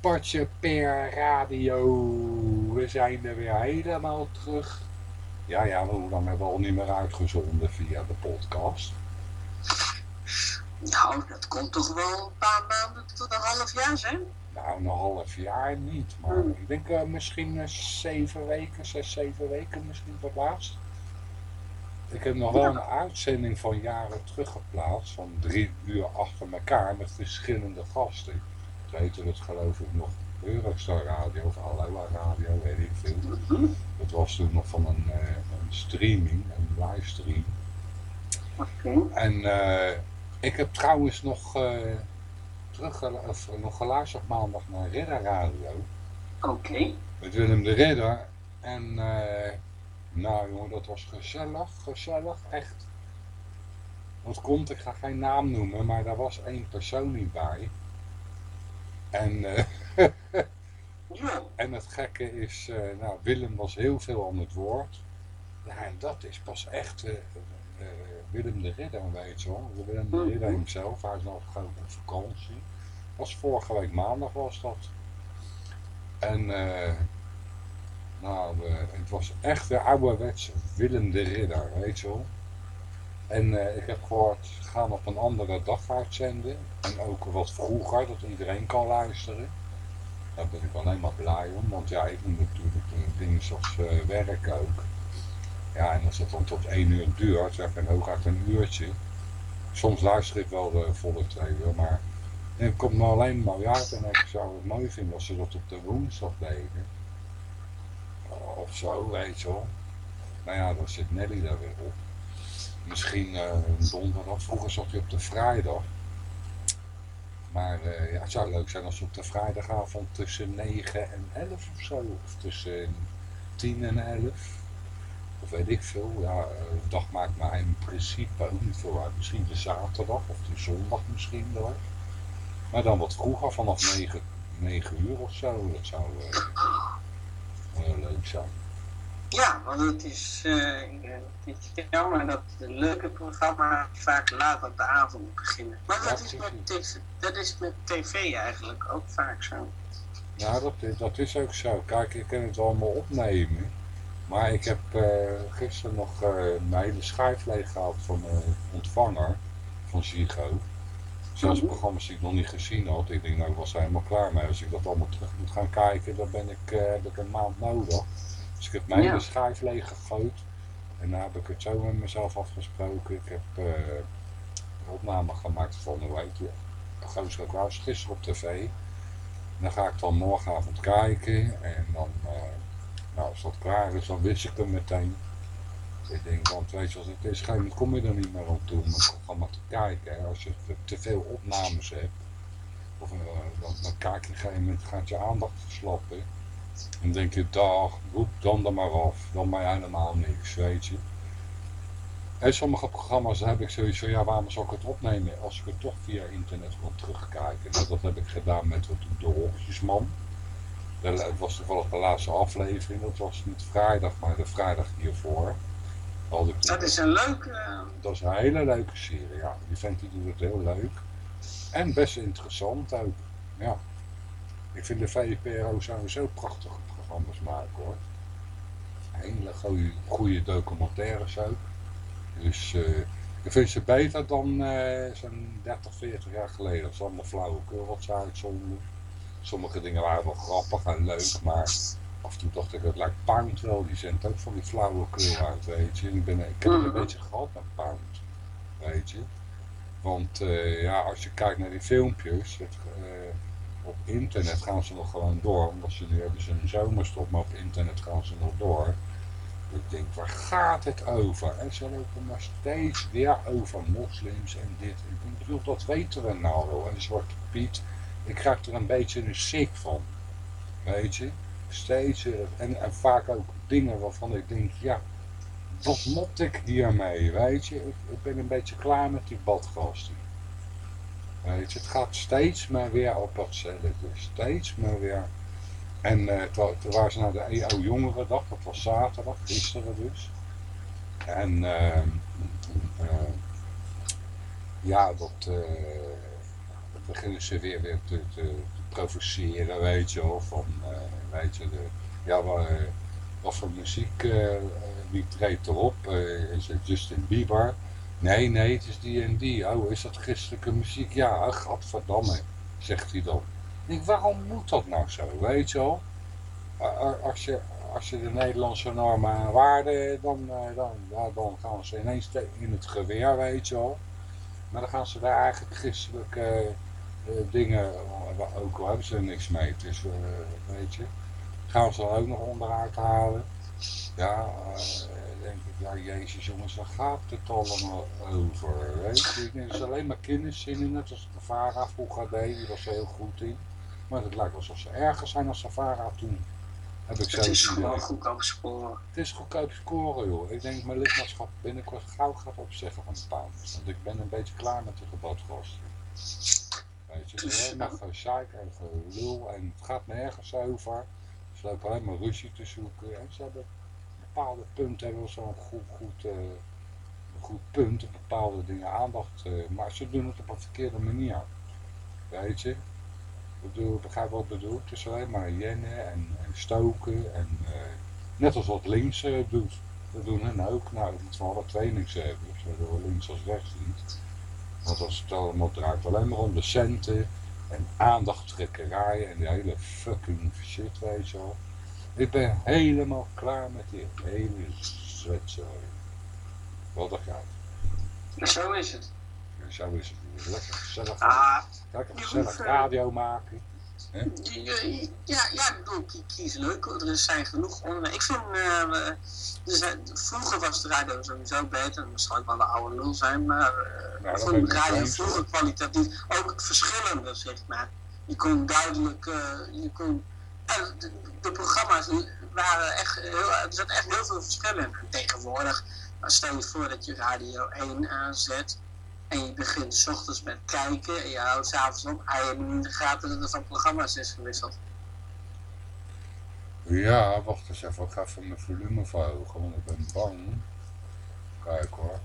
Potje per radio. We zijn er weer helemaal terug. Ja, ja, hoe lang hebben we al niet meer uitgezonden via de podcast? Nou, dat komt toch wel een paar maanden tot een half jaar zijn? Nou, een half jaar niet, maar Hmm. ik denk eh, misschien eh, zeven weken, zes, zeven weken misschien voor het laatst. Ik heb nog wel een uitzending van jaren teruggeplaatst, van drie uur achter elkaar met verschillende gasten. Heette het geloof ik nog Eurostar Radio of Aloha Radio, weet ik veel. Dat was toen nog van een, eh, een streaming, een livestream. Oké. En eh, ik heb trouwens nog, eh terug, of, nog geluisterd maandag naar Ridder Radio. Oké. Met Willem de Ridder. En nou jongen, dat was gezellig, gezellig, echt. Wat komt, ik ga geen naam noemen, maar daar was één persoon niet bij. En, eh, Ja. en het gekke is, eh, nou Willem was heel veel aan het woord. Ja, en dat is pas echt eh, Willem de Ridder, weet je wel. Willem de Ridder Mhm. hemzelf, hij is nog gewoon op vakantie. was vorige week maandag was dat. En nou, het was echt de ouderwetse Willem de Ridder, weet je wel. En eh, ik heb gehoord, gaan op een andere dag uitzenden. En ook wat vroeger, dat iedereen kan luisteren. Daar ben ik alleen maar blij om, want ja, ik moet natuurlijk eh, dingen zoals eh, werk ook. Ja, en als het dan tot één uur duurt, zeg een hooguit een uurtje. Soms luister ik wel de volle twee uur, maar het komt me alleen maar uit en ik zou het mooi vinden als ze dat op de woensdag deden. Of zo, weet je wel. Nou ja, dan zit Nelly daar weer op. Misschien een donderdag. Vroeger zat hij op de vrijdag. Maar eh, ja, het zou leuk zijn als we op de vrijdagavond tussen 9 en 11 of zo. Of tussen 10 en 11. Of weet ik veel. Ja, eh, de dag maakt mij in principe ook niet veel uit. Misschien de zaterdag of de zondag misschien wel. Maar dan wat vroeger, vanaf 9, 9 uur of zo. Dat zou wel leuk zijn. Ja, want het is, eh, het is jammer dat de leuke programma's vaak laat op de avond beginnen. Maar dat, is met tv, dat is met tv eigenlijk ook vaak zo. Ja, dat, is- dat is ook zo. Kijk, ik kan het allemaal opnemen. Maar ik heb eh, gisteren nog eh, mijn hele schijf leeg gehad van mijn ontvanger van Zigo. Zelfs Mhm. programma's die ik nog niet gezien had. Ik denk, nou, ik was er helemaal klaar mee. Als ik dat allemaal terug moet gaan kijken, dan ben ik, eh, heb ik een maand nodig. Dus ik heb mijn Ja. schijf leeg gegooid. En daar heb ik het zo met mezelf afgesproken. Ik heb eh, een opname gemaakt van, hoe heet je, Gozer Klaus, gisteren op tv. En dan ga ik dan morgenavond kijken. En dan, eh, nou, als dat klaar is, dan wist ik hem meteen. Ik denk, want weet je wat het is, geen, kom je er niet meer aan toe om het programma te kijken. Hè. Als je te, veel opnames hebt, of, eh, dan, dan kijk je op een gegeven moment, gaat je aandacht verslappen. En dan denk je, dag, roep dan er maar af, dan maar helemaal niks, weet je. En sommige programma's heb ik van, ja, waarom zou ik het opnemen als ik het toch via internet kan terugkijken. Nou, dat heb ik gedaan met de Hokjesman. Het was toevallig de laatste aflevering, dat was niet vrijdag, maar de vrijdag hiervoor. Had ik Dat is een leuke. dat is een hele leuke serie, ja. Die vent die doet het heel leuk. En best interessant ook, ja. Ik vind de VPRO sowieso prachtige programma's maken hoor. Hele goede, goede documentaires ook. Dus eh, ik vind ze beter dan eh, zo'n 30, 40 jaar geleden. Dat is allemaal flauwekul wat ze uitzonden. Sommige dingen waren wel grappig en leuk, maar af en toe dacht ik, het lijkt Pound wel. Die zendt ook van die flauwekul uit, weet je. Ik, ben, ik heb het een Mhm. beetje gehad met Pound, weet je. Want eh, ja, als je kijkt naar die filmpjes, het, op internet gaan ze nog gewoon door. Omdat ze nu hebben ze een zomerstop, maar op internet gaan ze nog door. Ik denk, waar gaat het over? En ze lopen maar steeds weer over moslims en dit. Ik bedoel, dat weten we nou wel. En Zwarte Piet, ik krijg er een beetje een sick van. Weet je? Steeds. En, en vaak ook dingen waarvan ik denk, ja, wat moet ik hiermee? Weet je? Ik, ik ben een beetje klaar met die badgasten. Het gaat steeds maar weer op hetzelfde. Steeds maar weer. En eh, toen, toen waren ze naar de EO Jongerendag, dat was zaterdag, gisteren dus. En eh, eh, ja, dat eh, beginnen ze weer, weer te, provoceren, weet je wel. Van, weet je, de, ja, wat, voor muziek, wie treedt erop? is het Justin Bieber? Nee, nee, het is die en die. Oh, is dat christelijke muziek? Ja, gadverdamme, zegt hij dan. Ik denk, waarom moet dat nou zo, weet je wel? Als je, als je de Nederlandse normen en waarden, dan, dan, ja, dan gaan ze ineens in het geweer, weet je wel. Maar dan gaan ze daar eigenlijk christelijke uh, dingen, ook al hebben ze er niks mee, het is, uh, weet je, gaan ze er ook nog onderuit halen. Ja, denk ik, ja jezus jongens, waar gaat het allemaal over, weet je. Het is alleen maar kinderzin net als de Vara vroeger deed, die was er heel goed in. Maar het lijkt alsof ze erger zijn als Savara toen. Heb ik het is gewoon goedkoop scoren. Het is goedkoop scoren, joh. Ik denk mijn lidmaatschap binnenkort gauw gaat opzeggen van de pound. Want ik ben een beetje klaar met de gebadgasten. Weet je, maar gezeik en gelul en het gaat nergens over. Ze lopen alleen maar ruzie te zoeken. En ze hebben bepaalde punten, hebben zo'n goed, goed, uh, goed punt, bepaalde dingen aandacht. Uh, maar ze doen het op een verkeerde manier. Weet je, ik bedoel, begrijp wat ik bedoel. Het is alleen maar jennen en, en stoken. En, uh, net als wat links doet. Dat doen hen ook. Nou, dat moeten we alle twee niks hebben. Zowel links als rechts niet. Want als het allemaal draait alleen maar om de centen. En aandachttrekkerij en die hele fucking shit, weet je wel. Ik ben helemaal klaar met die hele zwetzooi. Wat dacht jij? Zo is het. Ja, zo is het. Lekker gezellig. Ah, lekker gezellig radio maken. Ja, ja, ja, ik bedoel, kies leuk. Er zijn genoeg onderwerpen. Ik vind, uh, zijn, vroeger was de radio sowieso beter. Dat zal ik wel de oude lul zijn, maar uh, nou, ik vond de radio vroeger kwalitatief ook verschillende, zeg maar. Je kon duidelijk, je kon, de, programma's waren echt heel, er zat echt heel veel verschillen in. tegenwoordig, stel je voor dat je Radio 1 aanzet en je begint s ochtends met kijken en je houdt s'avonds op. Hij je gaten dat er van programma's is gewisseld. Ja, wacht eens even. Ik ga even mijn volume verhogen, want ik ben bang. Kijk hoor.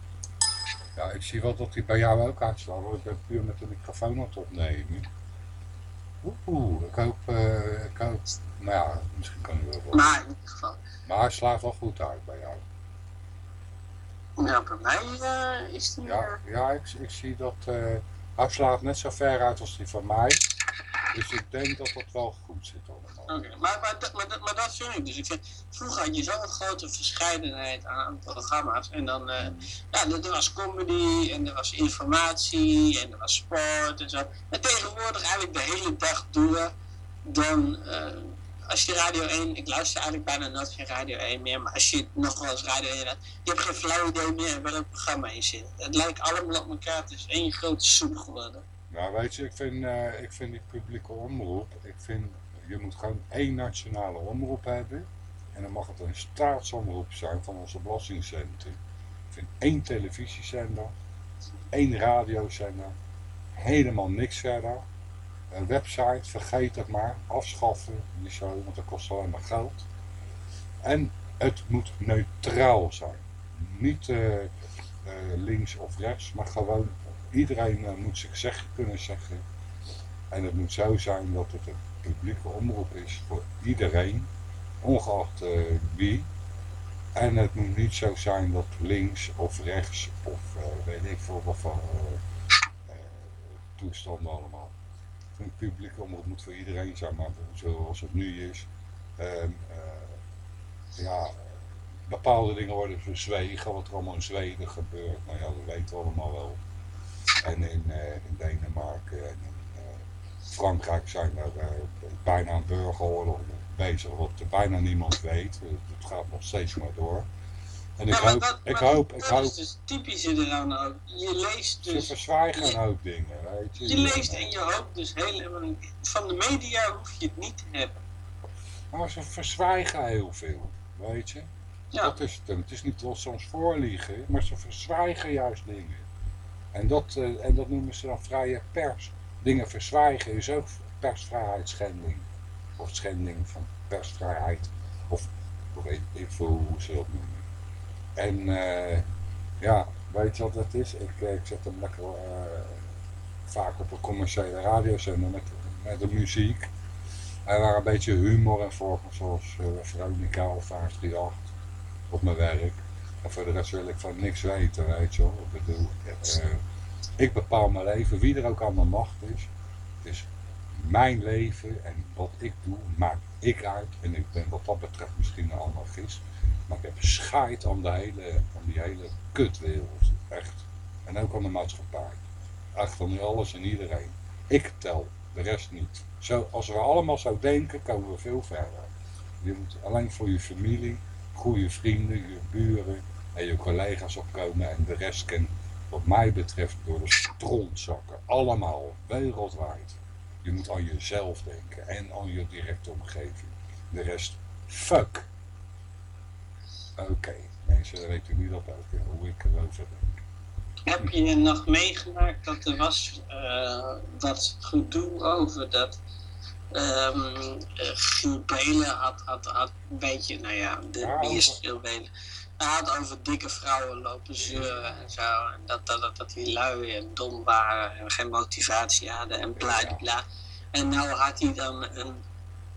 Ja, ik zie wel dat hij bij jou ook uitslaat, want ik ben puur met de microfoon aan het opnemen. Oeh, ik hoop, uh, ik hoop, nou ja, misschien kan hij wel wat. Maar in ieder geval. Maar hij slaat wel goed uit bij jou. Ja, bij mij uh, is die... Ja, ja ik, ik zie dat... Uh, hij slaat net zo ver uit als die van mij. Dus ik denk dat dat wel goed zit allemaal. Maar, maar, dat vind ik dus. Vroeger had je zo'n grote verscheidenheid aan programma's. En dan, uh, ja, er was comedy en er was informatie en er was sport en zo. En tegenwoordig eigenlijk de hele dag door, dan als je Radio 1, ik luister eigenlijk bijna nooit geen Radio 1 meer, maar als je nog wel eens Radio 1 hebt, je hebt geen flauw idee meer waar het programma in zit. Het lijkt allemaal op elkaar, het is één grote soep geworden. Nou weet je, ik vind, uh, ik vind die publieke omroep, ik vind, je moet gewoon één nationale omroep hebben. En dan mag het een staatsomroep zijn van onze belastingcenten. Ik vind één televisiezender, één radiozender, helemaal niks verder. Een website, vergeet het maar, afschaffen, niet zo, want dat kost alleen maar geld. En het moet neutraal zijn. Niet uh, uh, links of rechts, maar gewoon iedereen uh, moet zich zeggen, kunnen zeggen. En het moet zo zijn dat het een publieke omroep is voor iedereen, ongeacht wie. En het moet niet zo zijn dat links of rechts of weet ik veel wat voor toestanden allemaal een publieke omroep moet voor iedereen zijn, maar zoals het nu is. uh, ja, bepaalde dingen worden verzwegen, wat er allemaal in Zweden gebeurt. Nou ja, dat weten we allemaal wel. En in, in Denemarken en Frankrijk zijn er bijna een burgeroorlog bezig, wat bijna niemand weet. Het gaat nog steeds maar door. En ik hoop, dat, ik hoop, ik hoop... is dus typisch inderdaad ook. Je leest dus... Ze verzwijgen ook dingen, weet je. Je leest en je hoopt dus helemaal... Van de media hoef je het niet te hebben. Maar ze verzwijgen heel veel, weet je. Ja. Dat is het. Het is niet wel soms voorliegen, maar ze verzwijgen juist dingen. En dat, uh, en dat noemen ze dan vrije pers. Dingen verzwijgen is ook persvrijheidsschending. Of schending van persvrijheid. Of weet ik veel hoe ze dat noemen. En uh, ja, weet je wat het is? Ik, eh, ik zet hem lekker uh, vaak op een commerciële radiozender met met de muziek. En waar een beetje humor en volgens zoals uh, Veronica of 538 op mijn werk. En voor de rest wil ik van niks weten, weet je wel. Ik bedoel, uh, ik bepaal mijn leven, wie er ook aan macht is. Het is mijn leven en wat ik doe, maak ik uit. En ik ben wat dat betreft misschien een anarchist. Maar ik heb scheid aan, de hele, aan die hele kutwereld. Echt. En ook aan de maatschappij. Echt aan alles en iedereen. Ik tel, de rest niet. Zo, als we allemaal zo denken, komen we veel verder. Je moet alleen voor je familie, goede vrienden, je buren en je collega's opkomen. En de rest kan, wat mij betreft, door de stront zakken. Allemaal, wereldwijd. Je moet aan jezelf denken en aan je directe omgeving. De rest, fuck. Oké, mensen, dan weten jullie dat ook, hoe ik erover denk. Heb je nog meegemaakt dat er was uh, wat gedoe over dat um, Belen had, had, had een beetje, nou ja, de, ja? Hij had over dikke vrouwen lopen zeuren en zo. En dat, dat, dat, dat die lui en dom waren en geen motivatie hadden en bla bla. En nou had hij dan een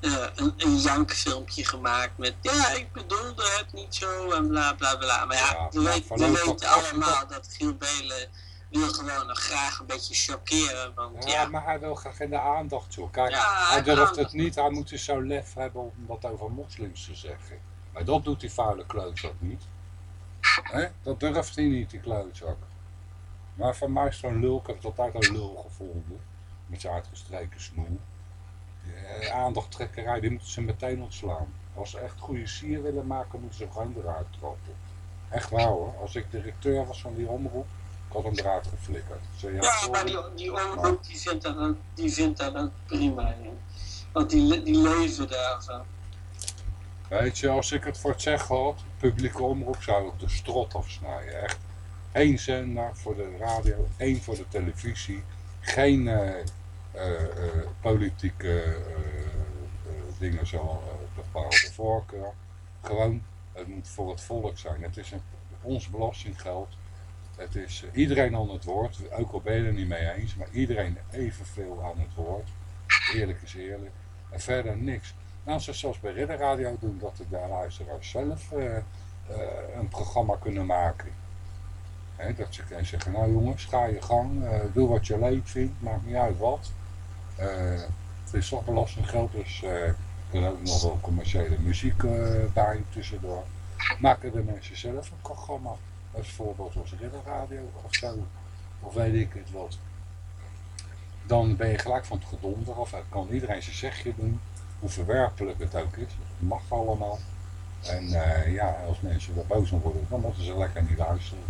uh, een, een jankfilmpje gemaakt met ja, ik bedoelde het niet zo en bla bla bla. Maar ja, ja we, weet, we weten allemaal dat Giel Belen wil gewoon nog graag een beetje chockeren. Want, ja, ja, maar hij wil graag in de aandacht zoeken. Ja, hij durft het niet, hij moet dus zo lef hebben om wat over moslims te zeggen. Maar dat doet die vuile klootzak niet. He? Dat durft hij niet, die klootzak. Maar van mij is zo'n lul, ik heb het altijd een lul gevonden. Met zijn uitgestreken snoel. Eh, aandachttrekkerij, die moeten ze meteen ontslaan. Als ze echt goede sier willen maken, moeten ze gewoon eruit trappen. Echt waar hoor. Als ik directeur was van die omroep, ik had hem eruit geflikkerd. ja, ja maar die, die omroep die vindt, dat dan, die vindt prima in. Want die, die leven daarvan. Weet je, als ik het voor het zeggen had, publieke omroep, zou ik de strot afsnijden. Echt. Eén zender voor de radio, één voor de televisie. Geen uh, eh, eh, politieke eh, dingen zo bepaalde voorkeur. Gewoon, het moet voor het volk zijn. Het is een, ons belastinggeld. Het is iedereen aan het woord, ook al ben je er niet mee eens, maar iedereen evenveel aan het woord. Eerlijk is eerlijk. En verder niks. Nou, zoals bij Ridder Radio doen, dat de luisteraars zelf een programma kunnen maken. dat ze kunnen zeggen, nou jongens, ga je gang, doe wat je leuk vindt, maakt niet uit wat. Het is toch belastinggeld, dus er is ook nog wel commerciële muziek bij tussendoor. Maken de mensen zelf een programma, bijvoorbeeld als ridderradio of zo, of weet ik het wat. Dan ben je gelijk van het gedonder dan kan iedereen zijn zegje doen, hoe verwerpelijk het ook is, dat mag allemaal. En ja, als mensen er boos om worden, dan moeten ze lekker niet luisteren.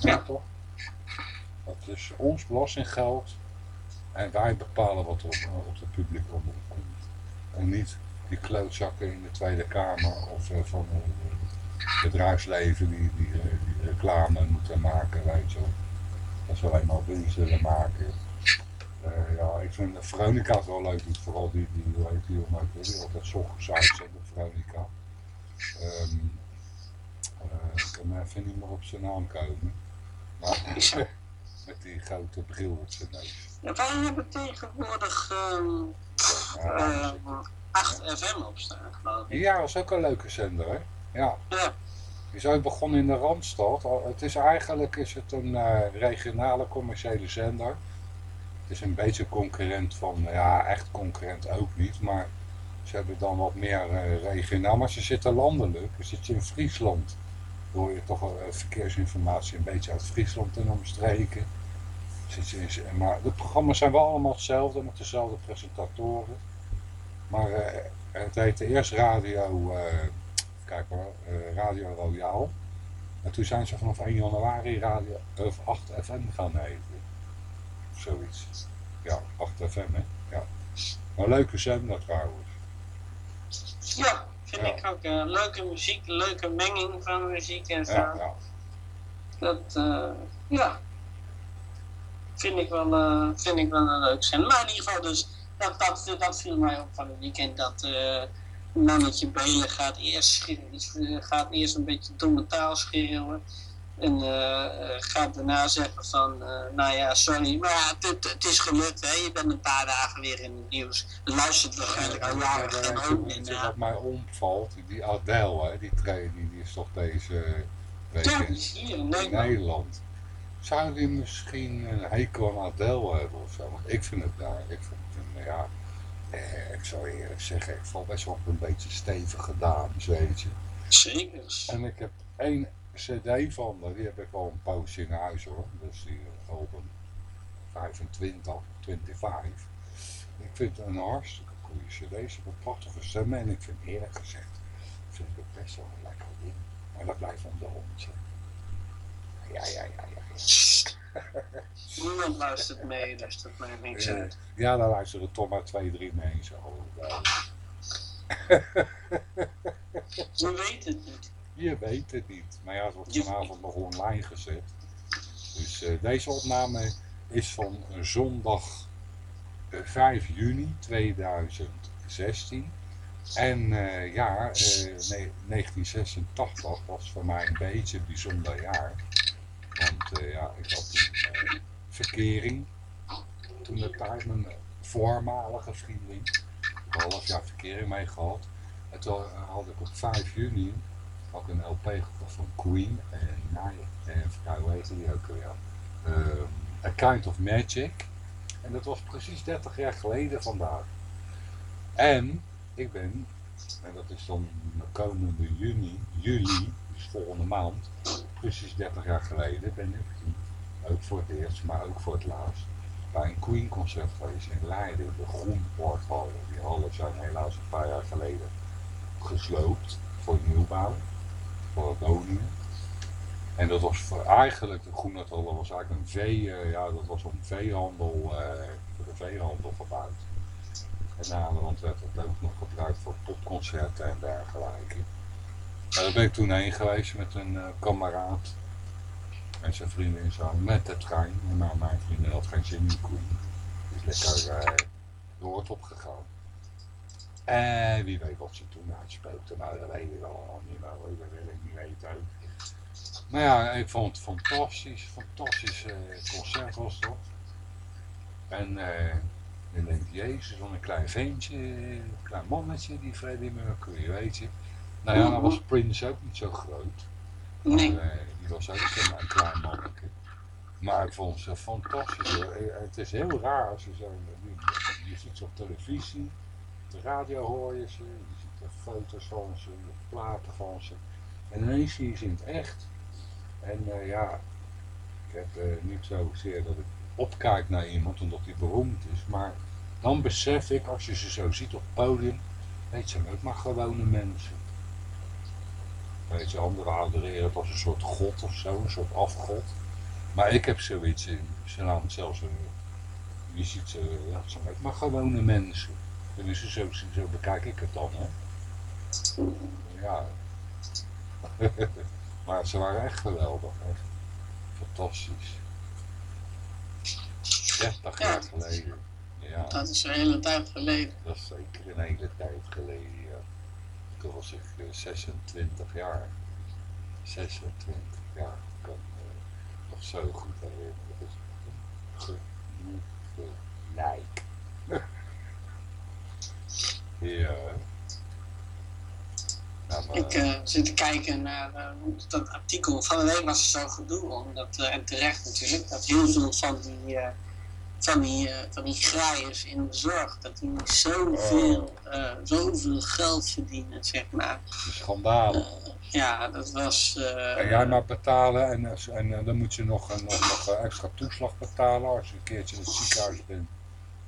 Ja, toch? Dat is ons belastinggeld en wij bepalen wat er op, op het publiek omroep komt. En niet die klootzakken in de Tweede Kamer of uh, van het bedrijfsleven die, die, die, reclame moeten maken, weet je Dat ze alleen maar winst willen maken. Uh, ja, ik vind Veronica het wel leuk, vooral die, die, die, die, die, die altijd s ochtends uitzenden, Veronica. Um, ik kan even niet meer op zijn naam komen. Maar met die grote bril op zijn neus. Ja, wij hebben tegenwoordig um, uh, 8 FM op staan, geloof ik. Ja, dat is ook een leuke zender, hè? Ja. ja. Is ook begonnen in de Randstad. Het is eigenlijk is het een uh, regionale commerciële zender. Is een beetje concurrent van, ja, echt concurrent ook niet, maar ze hebben dan wat meer uh, regionaal. Maar ze zitten landelijk, ze zitten in Friesland. Dan hoor je toch uh, verkeersinformatie een beetje uit Friesland en omstreken. Maar de programma's zijn wel allemaal hetzelfde, met dezelfde presentatoren. Maar uh, het heette eerst Radio, kijk maar, Radio Royaal. En toen zijn ze vanaf 1 januari Radio, of 8 FM gaan heten. Of zoiets. Ja, 8 FM hè. Ja. Maar leuke zender trouwens. Ja, vind ik ook. leuke muziek, leuke menging van muziek en zo. Ja, ja. Dat, ja, vind ik wel, uh, vind ik wel een leuk zijn. Maar in ieder geval dus, dat, dat, dat viel mij op van het weekend, dat uh, mannetje Belen gaat eerst, gaat eerst een beetje domme taal schreeuwen. En gaat daarna zeggen van, nou ja, sorry, maar ja, het, het, is gelukt, hè. Je bent een paar dagen weer in het nieuws. Er luistert waarschijnlijk al jaren geen hoop meer Wat mij omvalt, die Adele, hè, die trainer, die is toch deze week ja, hier in Nederland. Nederland. Zou die misschien een hekel aan Adele hebben of zo? Want ik vind het daar, ik vind het, ja, eh, ik zou eerlijk zeggen, ik val best wel een beetje stevig gedaan, weet je. Zeker. En ik heb één cd van die heb ik al een poosje in huis hoor. Dus die album 25, 25. Ik vind het een hartstikke goede cd. Ze hebben prachtige stemmen en ik vind eerlijk gezegd, vind ik het best wel een lekker ding. Maar dat blijft onder ons. Ja, ja, ja, ja. Niemand luistert mee, dus dat maakt niks uit. Ja, dan luisteren toch maar twee, drie mensen. Je weet het niet. Je weet het niet. Maar ja, het wordt vanavond nog online gezet. Dus uh, deze opname is van zondag 5 eh, juni 2016. En uh, ja, 1986 was voor mij een beetje een bijzonder jaar. Want ja, ik had een uh, verkering. Toen de tijd mijn voormalige vriendin. Een half jaar verkering mee gehad. En toen had ik op 5 juni had een LP gekocht van Queen. En en hoe heette die ook weer? Uh, A Kind of Magic. En dat was precies 30 jaar geleden vandaag. En ik ben, en dat is dan komende juni, juli, dus volgende maand, precies 30 jaar geleden ben ik, ook voor het eerst, maar ook voor het laatst, bij een Queen concert geweest in Leiden, de Groenpoorthallen. Die hallen zijn helaas een paar jaar geleden gesloopt voor nieuwbouw, En dat was voor eigenlijk, de Groenpoorthallen was eigenlijk een vee, eh, ja dat was een veehandel, eh, voor de veehandel gebouwd. En na de hand werd het ook nog gebruikt voor popconcerten en dergelijke. Nou, daar ben ik toen heen geweest met een uh, kameraad. En zijn vriendin samen met de trein. Maar mijn vriendin had geen zin in. Die is lekker uh, door het opgegaan. En wie weet wat ze toen uitspeelde. Nou, dat weet ik al niet meer. Dat wil ik niet weten ook. Maar ja, ik vond het fantastisch. Fantastisch uh, concert was dat. En uh, ik denk, jezus, wat een klein ventje, een klein mannetje, die Freddie Mercury, weet je. Nou ja, dan was Prince ook niet zo groot. Nee. die was ook een klein manneke. Maar ik vond ze fantastisch. Eh, het is heel raar als je zo... Je, ziet ze op televisie, radio hoor je ze, je ziet er foto's van ze, platen van ze. En ineens zie je ze in het echt. En uh, ja, ik heb uh, niet zozeer dat ik opkijk naar iemand omdat hij beroemd is. Maar dan besef ik, als je ze zo ziet op het podium, weet je, ook maar gewone mensen. Weet je, anderen adoreren als een soort god of zo, een soort afgod. Maar ik heb zoiets in. Ze laten zelfs een, je ziet ze, ja, het zijn ook maar gewone mensen. Dus zo, zo bekijk ik het dan, hè. Ja. maar ze waren echt geweldig, echt. Fantastisch. 30 jaar geleden. Ja. Dat is een hele tijd geleden. Dat is zeker een hele tijd geleden, ja. Toen was ik 26 eh, jaar. 26 jaar. Ik kan me nog zo goed herinneren. Dat is gelijk. ja. Nou, ik uh, zit te kijken naar uh, dat artikel van de week was er zo gedoe omdat, uh, en terecht natuurlijk, dat heel veel van die van die, van die graaiers in de zorg. Dat die zoveel, uh, zoveel geld verdienen, zeg maar. Schandaal. Uh, ja, dat was... en jij maar betalen en, en dan moet je nog, nog, nog extra toeslag betalen. Als je een keertje in het ziekenhuis bent,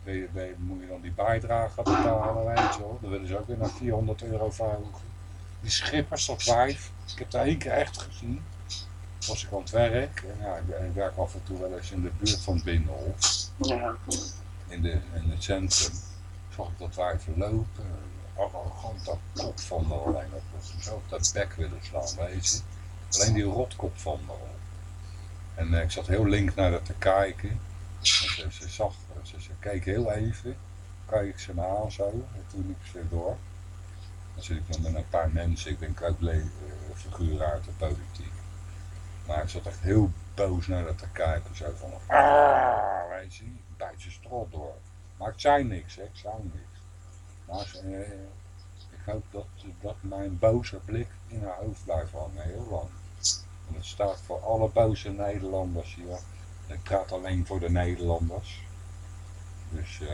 je, moet je dan die bijdrage betalen, weet je wel. Dan willen ze ook weer naar 400 euro verhogen. Die schippers, dat wijf, ik heb daar één keer echt gezien was ik aan het werk. En ja, ik, werk af en toe wel eens in de buurt van Binnenhof. Ja. In, de, in het centrum. Zag ik dat wij verlopen. Arrogant dat kop van me alleen. Dat ze zo op dat bek willen slaan, weet je. Alleen die rotkop van me. En uh, ik zat heel link naar dat te kijken. En ze, ze zag, ze, ze keek heel even. Kijk ik ze me aan zo. En toen liep ze door. Dan zit ik dan met een paar mensen. Ik denk ook figuren uit de politiek. Maar ik zat echt heel boos naar dat te kijken. Zo van, ah, weet je, bijt strot door. Maar ik zei niks, hè, ik zei niks. Maar eh, ik hoop dat, dat mijn boze blik in haar hoofd blijft hangen, heel lang. En het staat voor alle boze Nederlanders hier. Ik praat alleen voor de Nederlanders. Dus uh,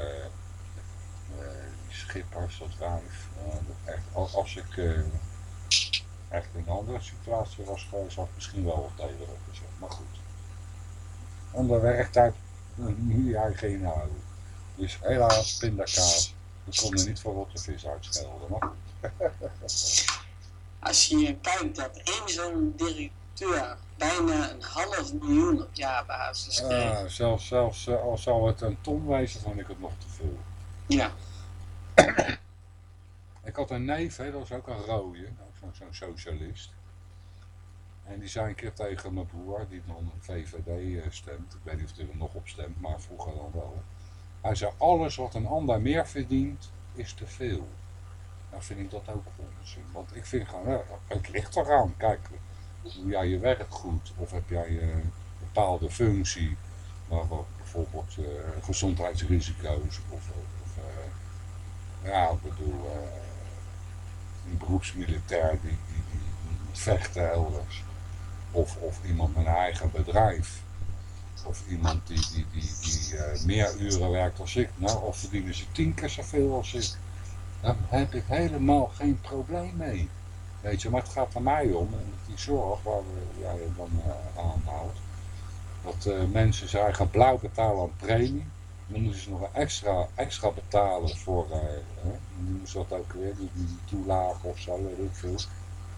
die schippers, dat wijf. echt, als ik echt in een andere situatie was geweest, had ik misschien wel wat tegen gezegd. Maar goed. Onder werktijd nu jij geen houden. Dus helaas pindakaas. We konden niet voor rotte vis uitschelden. Maar Als je kijkt dat één zo'n directeur bijna een half miljoen op jaarbasis. Ja, zelfs, zelfs uh, al zou het een ton wezen, vond ik het nog te veel. Ja. ik had een neef, hè, dat was ook een rode zo'n socialist. En die zei een keer tegen mijn broer, die dan VVD eh, stemt. Ik weet niet of hij er nog op stemt, maar vroeger dan wel. Hij zei, alles wat een ander meer verdient, is te veel. Nou vind ik dat ook onzin. Want ik vind gewoon, het ligt eraan. Kijk, doe jij je werk goed? Of heb jij een bepaalde functie? Maar bijvoorbeeld uh, gezondheidsrisico's. Of, of uh, ja, ik bedoel een beroepsmilitair die, die, die vechten elders. Of, of iemand met een eigen bedrijf. Of iemand die, die, die, die meer uren werkt als ik. Nou, of verdienen ze tien keer zoveel als ik. Daar heb ik helemaal geen probleem mee. Weet je, maar het gaat er mij om. Die zorg waar jij dan aanhoudt. Dat uh, mensen zijn eigen blauw betalen aan premie. Dan moeten ze nog extra, extra betalen voor, uh, hè, noemen ze dat ook weer, die, die toelage of zo, weet ik veel.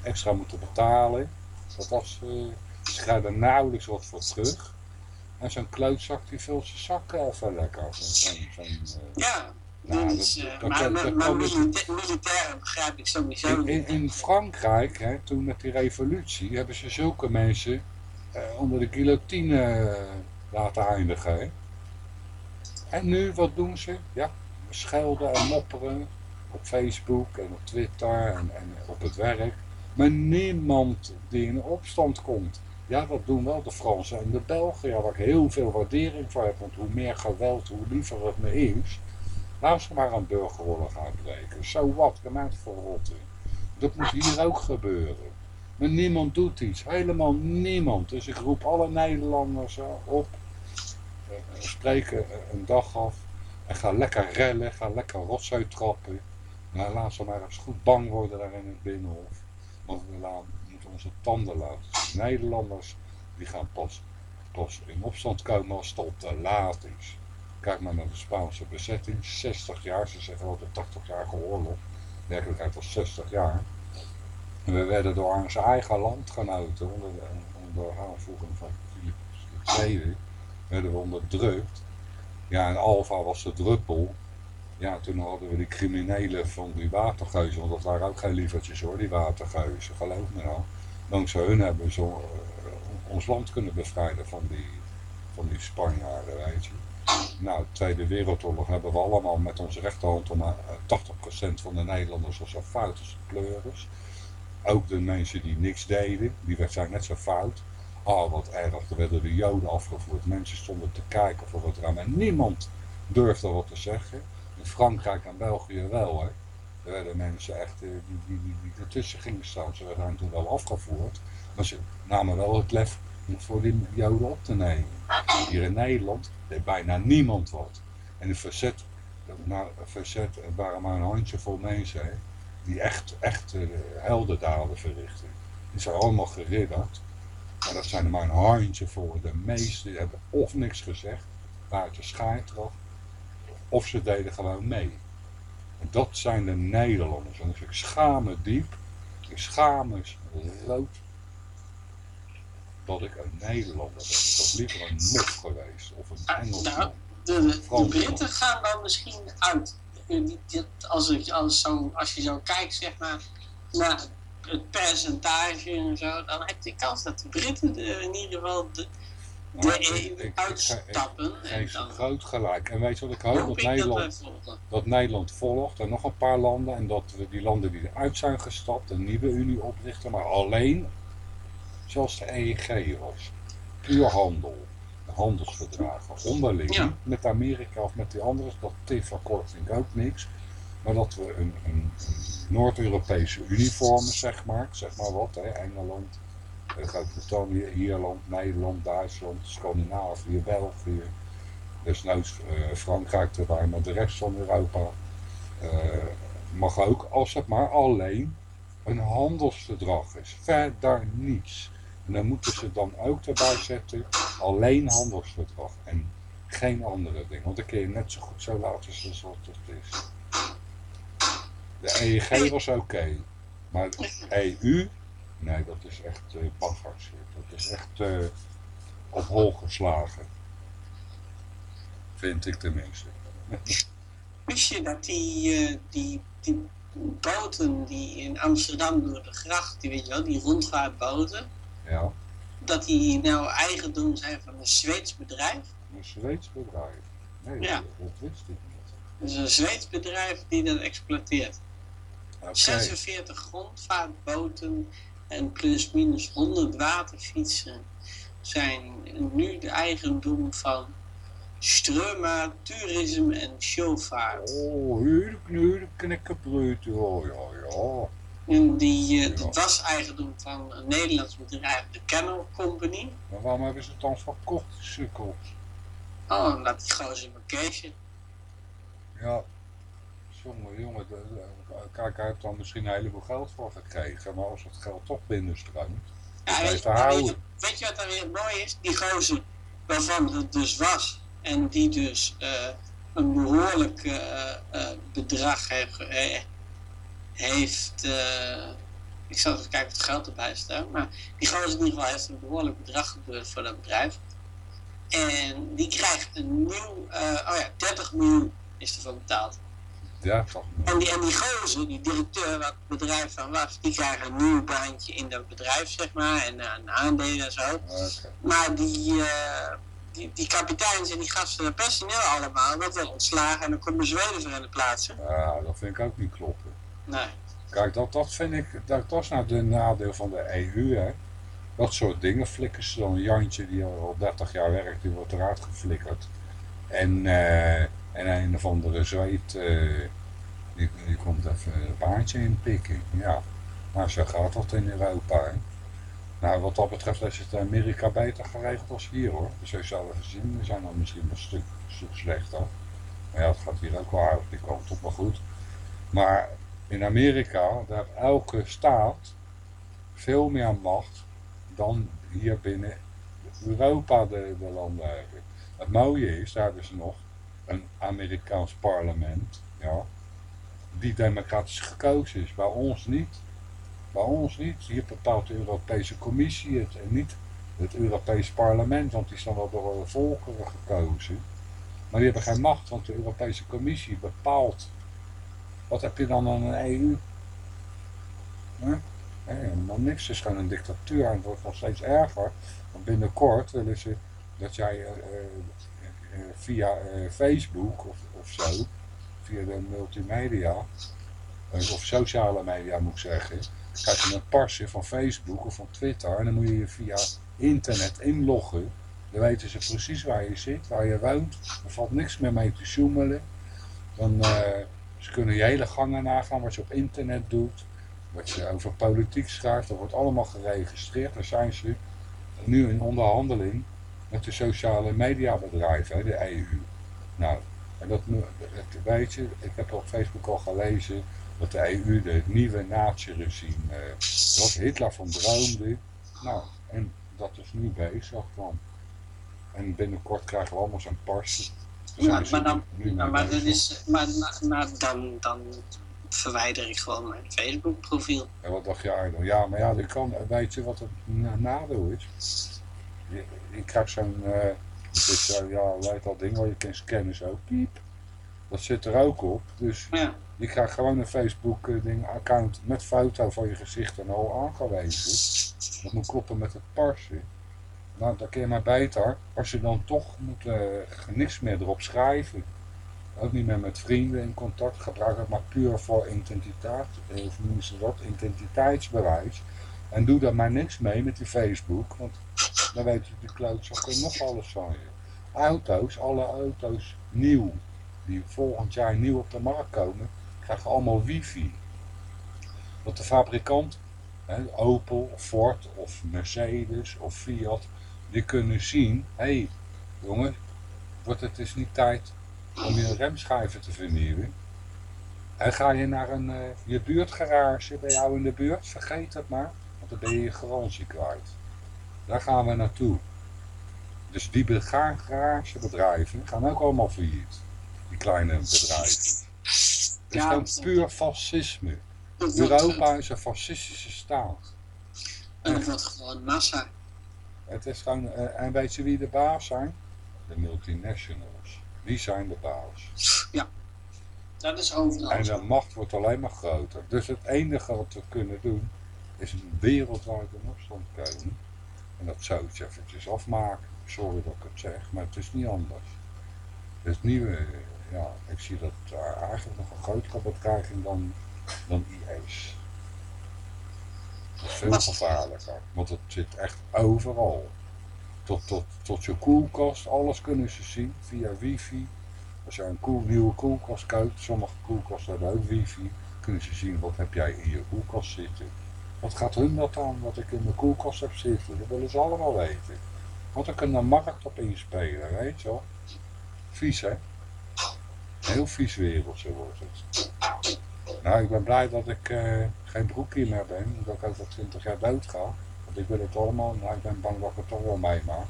Extra moeten betalen. Dat uh, ze krijgen nauwelijks wat voor terug. En zo'n klootzak die vult zijn zakken even lekker. Uh, ja, nou, dat, uh, dat, maar, dat, maar militair, begrijp ik sowieso in, in Frankrijk, hè, toen met die revolutie, hebben ze zulke mensen uh, onder de guillotine laten eindigen. Hè. En nu, wat doen ze? Ja, schelden en mopperen op Facebook en op Twitter en, en op het werk. Maar niemand die in opstand komt. Ja, dat doen wel de Fransen en de Belgen. Ja, waar ik heel veel waardering voor heb. Want hoe meer geweld, hoe liever het me is. Laat ze maar een burgeroorlog uitbreken. Zo wat, gemaakt voor rotten. Dat moet hier ook gebeuren. Maar niemand doet iets. Helemaal niemand. Dus ik roep alle Nederlanders op spreken een dag af en ga lekker rellen, ga lekker rotzooi trappen. Nou, laat ze maar eens goed bang worden daar in het Binnenhof. Want we moeten onze tanden laten. Nederlanders die gaan pas, pas in opstand komen als het op te laat is. Maar naar de Spaanse bezetting, 60 jaar, ze zeggen wel de 80-jarige oorlog. Werkelijkheid was 60 jaar. En we werden door onze eigen landgenoten onder, onder aanvoering van Philips II werden we onderdrukt. Ja, en Alfa was de druppel. Ja, toen hadden we die criminelen van die watergeuzen, want dat waren ook geen lievertjes hoor, die watergeuzen, geloof me nou. Dankzij hun hebben we uh, ons land kunnen bevrijden van die, van die Spanjaarden, weet je. Nou, de Tweede Wereldoorlog hebben we allemaal met onze rechterhand om uh, eh, 80% van de Nederlanders was zo fout als de pleuris. Ook de mensen die niks deden, die zijn net zo fout. Oh, wat erg. Er werden de joden afgevoerd. Mensen stonden te kijken voor het raam. En niemand durfde wat te zeggen. In Frankrijk en België wel, hè. Er werden mensen echt eh, die, die, die, die ertussen gingen staan. Ze werden toen wel afgevoerd. Maar ze namen wel het lef om voor die joden op te nemen. Hier in Nederland deed bijna niemand wat. En de verzet, nou, verzet waren maar een handjevol mensen, die echt, echt uh, heldendaden verrichten. Die zijn allemaal geridderd. Maar dat zijn er maar een handje voor. De meesten hebben of niks gezegd, buiten schaaitra, of ze deden gewoon mee. En dat zijn de Nederlanders. En dus ik schaam diep, ik schaam me dat ik een Nederlander ben. Was liever een mop geweest, of een ah, Engelsman. Nou, de, de Britten gaan dan misschien uit. Als, ik, als, zo, als je zo kijkt, zeg maar, naar het percentage en zo, dan heb je kans dat de Britten in ieder geval de, de EU uitstappen. Dan, groot gelijk. En weet je wat ik hoop? Dat, Nederland, dat, Nederland volgt en nog een paar landen. En dat we die landen die eruit zijn gestapt een nieuwe unie oprichten. Maar alleen zoals de EEG was. Puur handel, handelsverdragen, onderling, met Amerika of met die andere, dat TIF-akkoord vind ik ook niks. Maar dat we een, een, Noord-Europese uniform, zeg maar, zeg maar wat, hè, Engeland, eh, Groot-Brittannië, Ierland, Nederland, Duitsland, Scandinavië, België, desnoods uh, Frankrijk erbij, maar de rest van Europa uh, mag ook, als het maar alleen een handelsverdrag is. Verder niets. En dan moeten ze dan ook erbij zetten, alleen handelsverdrag en geen andere dingen. Want dan kun je net zo goed zo laten zoals het is. De EEG was oké, maar de EU, nee dat is echt uh. Dat is echt uh, op hol geslagen. Vind ik tenminste. Wist je dat die, uh, die, die boten die in Amsterdam door de gracht, die weet je wel, die rondvaartboten, ja. dat die nou eigendom zijn van een Zweeds bedrijf? Een Zweeds bedrijf? Nee, ja. dat, wist ik niet. Het is een Zweeds bedrijf die dat exploiteert. Okay. 46 grondvaartboten en plus minus 100 waterfietsen zijn nu de eigendom van Ströma Tourism en Showvaart. Oh, huurlijk, huurlijk knikkenbruut. Oh, ja, ja. En die, uh, dat was eigendom van een Nederlands bedrijf, de Kennel Company. Maar waarom hebben ze het dan verkocht, sukkels? Oh, omdat die gozer mijn Ja. Jongen, jongen, kijk, hij heeft dan misschien een heleboel geld voor gekregen, maar als het geld toch binnenstroomt, ja, weet, weet, je, weet je wat er weer mooi is? Die gozer waarvan het dus was, en die dus uh, een behoorlijk uh, uh, bedrag heeft, heeft ik zal even kijken of het geld erbij staat, maar die gozer in ieder geval heeft een behoorlijk bedrag gebeurd voor dat bedrijf. En die krijgt een nieuw, oh ja, 30 miljoen is ervoor betaald. Ja, toch. En die, en die gozer, die directeur wat het bedrijf van was, die krijgt een nieuw baantje in dat bedrijf, zeg maar, en een aandelen en zo. Okay. Maar die, uh, die, die kapiteins en die gasten, dat personeel allemaal, dat wel ontslagen en dan komen Zweden voor in de plaatsen. Ja, dat vind ik ook niet kloppen. Nee. Kijk, dat, dat vind ik, dat, dat is nou de nadeel van de EU, hè. Dat soort dingen flikken ze dan. Jantje die al 30 jaar werkt, die wordt eruit geflikkerd. En... Uh, en een of andere zweet, uh, die, komt even een baantje inpikken. Ja, nou zo gaat dat in Europa. Hè. Nou, wat dat betreft is het Amerika beter geregeld als hier hoor. De sociale gezinnen zijn dan misschien een stuk, slechter. Maar ja, het gaat hier ook wel uit die kant op, maar goed. Maar in Amerika, heeft elke staat veel meer macht dan hier binnen Europa de, de landen hebben. Het mooie is, daar hebben ze nog een Amerikaans parlement, ja, die democratisch gekozen is. Bij ons niet. Bij ons niet. Hier bepaalt de Europese Commissie het en niet het Europese parlement, want die staan wel door de volkeren gekozen. Maar die hebben geen macht, want de Europese Commissie bepaalt. Wat heb je dan aan een EU? Huh? helemaal niks. Het is gewoon een dictatuur en het wordt nog steeds erger. Want binnenkort willen ze dat jij uh, via Facebook of, of zo, via de multimedia, of sociale media moet ik zeggen, krijg je een pasje van Facebook of van Twitter en dan moet je je via internet inloggen. Dan weten ze precies waar je zit, waar je woont. Er valt niks meer mee te zoemelen. Dan, ze kunnen je hele gangen nagaan wat je op internet doet. Wat je over politiek schrijft. Dat wordt allemaal geregistreerd. Daar zijn ze nu in onderhandeling met de sociale mediabedrijven, de EU. Nou, en dat, weet je, ik heb op Facebook al gelezen dat de EU de nieuwe nazi-regime uh, was. Hitler van droomde. Nou, en dat is nu bezig van. En binnenkort krijgen we allemaal zo'n pars. Ja, maar, dan, maar, dat is, maar, maar dan, dan verwijder ik gewoon mijn Facebook profiel. En wat dacht je Arno? Ja, maar ja, kan, weet je wat het nadeel is? ik krijg zo'n, uh, ja, weet al ding waar je kan scannen zo, piep. Dat zit er ook op, dus ja. je krijgt gewoon een Facebook uh, ding, account met foto van je gezicht en al aangewezen. Dat moet kloppen met het parsen. Nou, kun je maar beter, als je dan toch moet, uh, niks meer erop schrijven. Ook niet meer met vrienden in contact, gebruik het maar puur voor identiteit, of noemen ze dat, identiteitsbewijs. En doe daar maar niks mee met die Facebook, want dan weten die klootzakken nog alles van je. Auto's, alle auto's nieuw, die volgend jaar nieuw op de markt komen, krijgen allemaal wifi. Want de fabrikant, Opel, Ford of Mercedes of Fiat, die kunnen zien, hé hey, jongen, wordt het is niet tijd om je remschijven te vernieuwen. En ga je naar een, uh, je buurtgarage bij jou in de buurt, vergeet het maar, want dan ben je je garantie kwijt. Daar gaan we naartoe. Dus die garagebedrijven gaan ook allemaal failliet. Die kleine bedrijven. Het is gewoon puur fascisme. Europa is een fascistische staat. En wordt gewoon massa. Het is gewoon, uh, en weet je wie de baas zijn? De multinationals. Die zijn de baas. Ja, dat is overal. En de macht wordt alleen maar groter. Dus het enige wat we kunnen doen, is een wereldwijde opstand komen. En dat zou ik eventjes afmaken. Sorry dat ik het zeg, maar het is niet anders. Het is nieuwe, ja, ik zie dat eigenlijk nog een grotere bedreiging dan, dan IS. Veel gevaarlijker, want het zit echt overal. Tot, tot, tot je koelkast, alles kunnen ze zien via wifi. Als je een koel, nieuwe koelkast koopt, sommige koelkasten hebben ook wifi, kunnen ze zien wat heb jij in je koelkast zitten. Wat gaat hun dat aan, wat ik in mijn koelkast heb zitten? Dat willen ze allemaal weten. Want er kunnen een markt op inspelen, weet je wel. Vies, hè? Heel vies wereldje wordt het. Nou, ik ben blij dat ik uh, geen broekje meer ben. Dat ik over 20 jaar dood ga. Want ik wil het allemaal, nou ik ben bang dat ik het toch wel meemaak.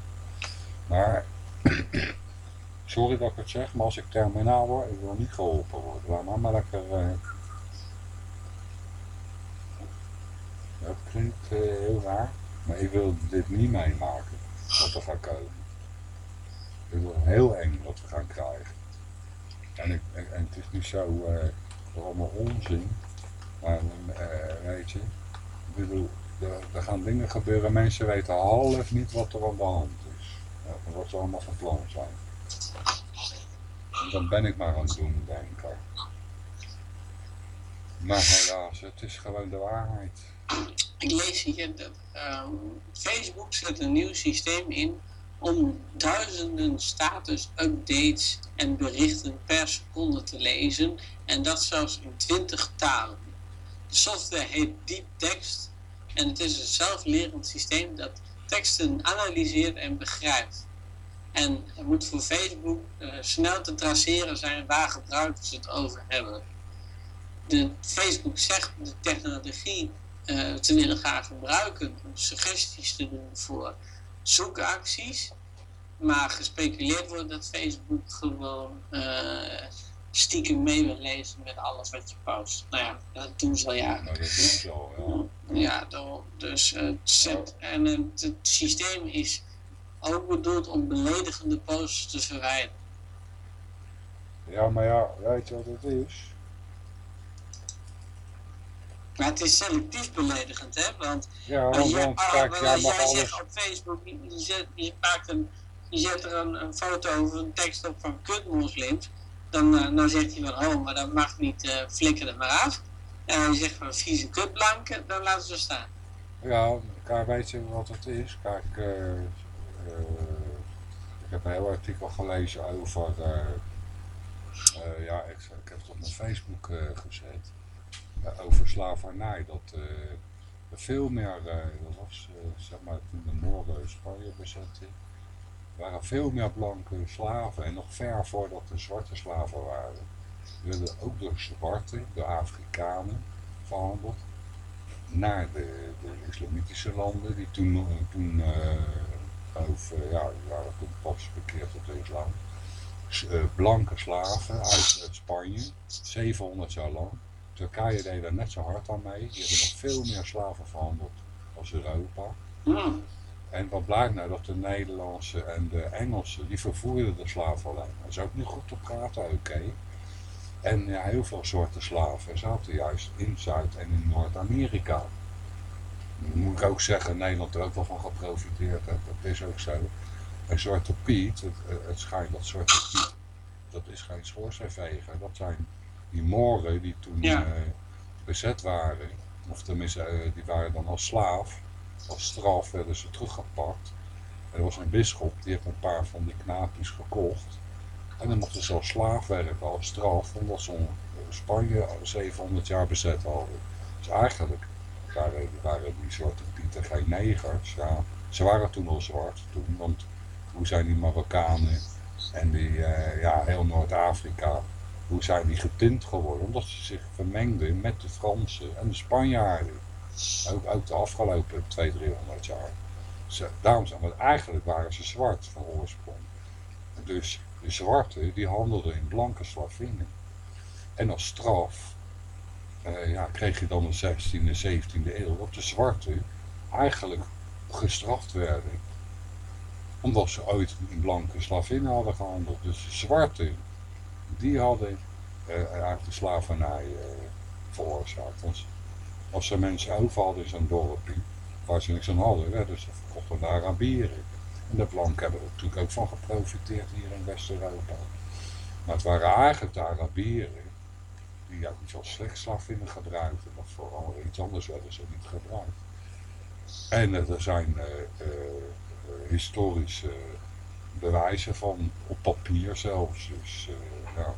Maar, sorry dat ik het zeg, maar als ik terminaal word, ik wil niet geholpen worden. Laat maar maar lekker... Uh, dat klinkt uh, heel raar, maar ik wil dit niet meemaken, wat er gaat komen. Het is heel eng wat we gaan krijgen. En, ik, en het is niet zo uh, allemaal onzin, maar uh, weet je, ik er, gaan dingen gebeuren, mensen weten half niet wat er aan de hand is. Wat ze allemaal van plan zijn. En dan ben ik maar aan het doen, denken. Maar helaas, het is gewoon de waarheid. Ik lees hier dat um, Facebook zet een nieuw systeem in om duizenden status-updates en berichten per seconde te lezen en dat zelfs in 20 talen. De software heet Deep Text en het is een zelflerend systeem dat teksten analyseert en begrijpt. En het moet voor Facebook uh, snel te traceren zijn waar gebruikers het over hebben. De, Facebook zegt de technologie uh, te willen gaan gebruiken om suggesties te doen voor zoekacties. Maar gespeculeerd wordt dat Facebook gewoon uh, stiekem mee wil lezen met alles wat je post. Nou ja, dat doen ze al jaren. Nou, dat doen ze al, ja. Ja, dus uh, het, en het, het systeem is ook bedoeld om beledigende posts te verwijderen. Ja, maar ja, weet je wat het is? Maar het is selectief beledigend, hè? Want ja, want, jij, kijk, als jij alles... zegt op Facebook, je, je, zet, je, maakt een, je zet er een, een foto of een tekst op van kutmoslims, dan, uh, dan zegt hij van, oh, maar dat mag niet, uh, flikker het maar af. En je zegt van vieze kutblanken, dan laten ze staan. Ja, weet je wat het is? Kijk, uh, ik heb een heel artikel gelezen over, ja, ik, ik heb het op mijn Facebook gezet over slavernij. Dat veel meer, dat was zeg maar toen de Noorden Spanje bezette, waren veel meer blanke slaven en nog ver voordat de zwarte slaven waren. werden ook door zwarte, de Afrikanen, verhandeld naar de, de islamitische landen die toen, toen of, ja, die waren toen pas bekeerd tot de islam. blanke slaven uit, uit Spanje, 700 jaar lang. Turkije deed daar net zo hard aan mee. Die hebben nog veel meer slaven verhandeld als Europa. Mm. En wat blijkt nou dat de Nederlandse en de Engelsen, die vervoerden de slaven alleen. Dat is ook niet goed te praten, oké. Okay. En ja, heel veel soorten slaven zaten juist in Zuid- en in Noord-Amerika. Moet ik ook zeggen, Nederland er ook wel van geprofiteerd heeft. Dat is ook zo. En Zwarte Piet, het, het schijnt dat Zwarte Piet, dat is geen schoorsteenveger. Dat zijn die Moren die toen ja. uh, bezet waren, Of tenminste, die waren dan als slaaf. Als straf werden ze teruggepakt. Er was een bisschop, die heeft een paar van die knaapjes gekocht. En dan mochten ze als slaaf werken, als straf, omdat ze Spanje 700 jaar bezet hadden. Dus eigenlijk waren, waren die zwarte pieten geen negers. Ze waren toen al zwart, want hoe zijn die Marokkanen en die, uh, ja, heel Noord-Afrika, hoe zijn die getint geworden? Omdat ze zich vermengden met de Fransen en de Spanjaarden. Ook, de afgelopen 200, 300 jaar. Ze, daarom zijn we, eigenlijk waren ze zwart van oorsprong. Dus de zwarte die handelden in blanke slavinnen. En als straf uh, ja, kreeg je dan de 16e, 17e eeuw dat de zwarte eigenlijk gestraft werden. Omdat ze ooit in blanke slavinnen hadden gehandeld. Dus de zwarte, die hadden uh, eigenlijk de slavernij uh, veroorzaakt. Want als ze mensen hadden in zo'n dorpje, waar ze niks aan hadden, werden ze verkocht aan de Arabieren. En de blanken hebben er natuurlijk ook van geprofiteerd hier in West-Europa. Maar het waren eigenlijk de Arabieren die ook niet als slechtslavinnen gebruikten, maar vooral iets anders werden ze niet gebruikt. En uh, er zijn uh, uh, historische bewijzen van, op papier zelfs. Dus, ja.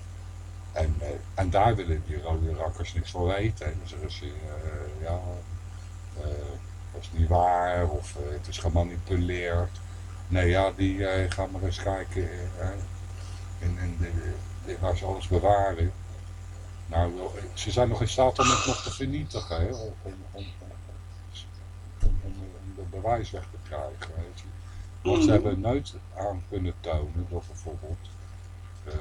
En, en daar willen die rode rakkers niks van weten. En zeggen ze, ja, dat is niet waar, of het is gemanipuleerd. Nee, ja, die gaan maar eens kijken in, in de, waar ze alles bewaren. Nou, ze zijn nog in staat om het nog te vernietigen, om, om, de bewijs weg te krijgen, weet je. Want ze hebben nooit aan kunnen tonen dat bijvoorbeeld uh,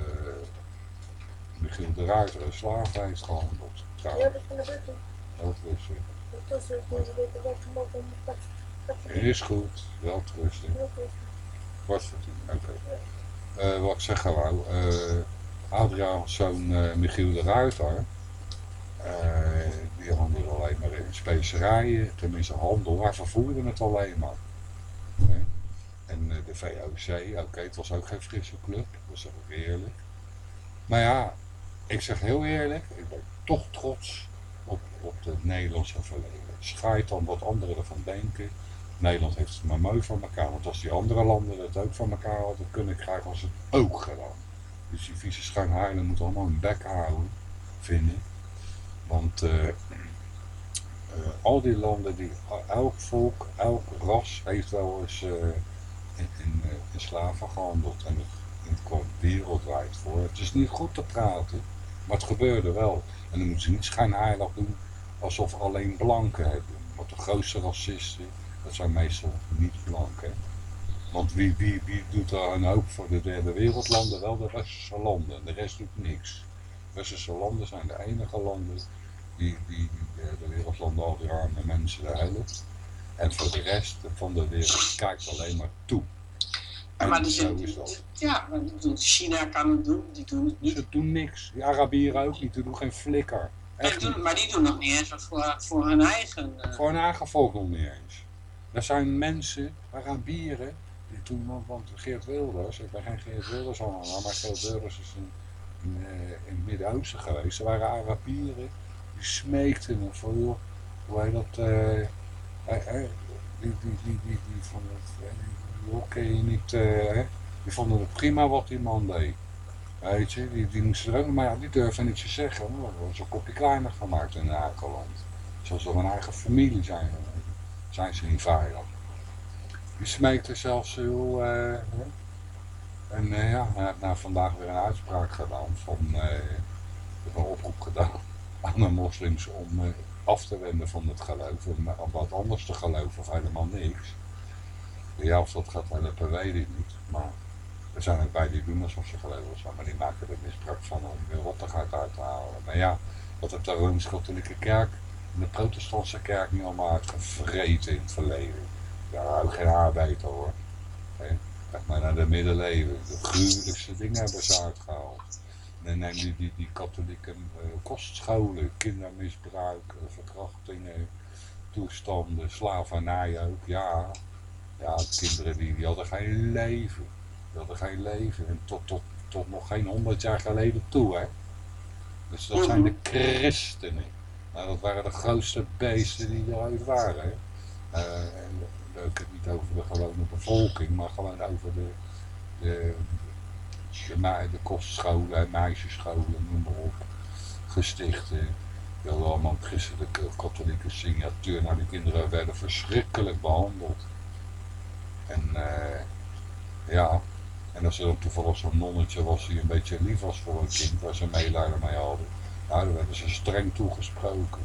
Michiel de Ruiter een slaaf heeft gehandeld. Ja, dat is van de buiten. Dat is het. Is goed, wel rustig. Kwart voor tien, oké. Uh, wat ik zeggen wou, uh, Adriaan, zoon uh, Michiel de Ruiter, uh, die handelde alleen maar in specerijen, tenminste handel, hij vervoerde het alleen maar. Okay. En de VOC, oké, okay, het was ook geen frisse club, dat is ook eerlijk. Maar ja, ik zeg heel eerlijk, ik ben toch trots op, op het Nederlandse verleden. Schijt dan wat anderen ervan denken. Nederland heeft het maar mooi van elkaar, want als die andere landen het ook van elkaar hadden kunnen krijgen, was het ook gedaan. Dus die vieze schuinheilen moeten allemaal hun bek houden, vind ik. Want uh, uh, al die landen, die, elk volk, elk ras heeft wel eens uh, in, in, slaven gehandeld. En het kwam wereldwijd voor. Het is niet goed te praten, maar het gebeurde wel. En dan moeten ze niet schijnheilig doen alsof alleen blanken hebben. Want de grootste racisten, dat zijn meestal niet blanken. Want wie, wie, wie doet er een hoop voor de derde wereldlanden? Wel de westerse landen. De rest doet niks. De westerse landen zijn de enige landen die, die, de derde wereldlanden al die arme mensen helpen. En voor de rest van de wereld kijkt alleen maar toe. Maar die. Ja, China kan het doen, die doen het niet. Ze doen niks. Die Arabieren ook niet, die doen geen flikker. Doen, maar die doen nog niet eens wat voor, voor hun eigen... Uh... Voor hun eigen volk nog niet eens. Er zijn mensen, Arabieren, toen, want Geert Wilders, ik ben geen Geert Wilders allemaal, maar Geert Wilders is in, in, uh, in het Midden-Oosten geweest. Er waren Arabieren die smeekten hem voor, hoe heet dat, uh, uh, die, die, die, die, die vonden het, ken je niet, die vonden het prima wat die man deed. Weet je, die, moesten ook, maar ja, die durven niets te zeggen. Er wordt een kopje kleiner gemaakt in een eigen land. Zoals ze een eigen familie zijn, zijn ze niet veilig. Die smeekte zelfs heel... Uh, en uh, ja, hij heeft nou vandaag weer een uitspraak gedaan van... Uh, een oproep gedaan aan de moslims om af te wenden van het geloof. Om wat anders te geloven of helemaal niks. Ja, of dat gaat helpen, weet ik niet. Maar er zijn ook bij die doen alsof ze geloven zijn. Maar die maken er misbruik van om weer rottigheid uit te halen. Maar ja, wat heeft de Rooms-Katholieke Kerk en de Protestantse Kerk niet allemaal uitgevreten in het verleden? Ja, ook geen arbeid hoor. Kijk maar naar de middeleeuwen. De gruwelijkste dingen hebben ze uitgehaald. En neem die, die, katholieke uh, kostscholen, kindermisbruik, uh, verkrachtingen, toestanden, slavernij ook. Ja, ja kinderen die, die hadden geen leven. Die hadden geen leven. En tot, tot, tot nog geen honderd jaar geleden toe, hè. Dus dat zijn de christenen. Nou, dat waren de grootste beesten die er ooit waren. Uh, en leuk het niet over de gewone bevolking, maar gewoon over de, de, de, de kostscholen en meisjesscholen, noem maar op, gestichten. Die hadden allemaal christelijke of katholieke signatuur. Nou, die kinderen werden verschrikkelijk behandeld. En uh, ja, en als er dan toevallig zo'n nonnetje was die een beetje lief was voor een kind, waar ze meelijden mee hadden, nou, dan werden ze streng toegesproken.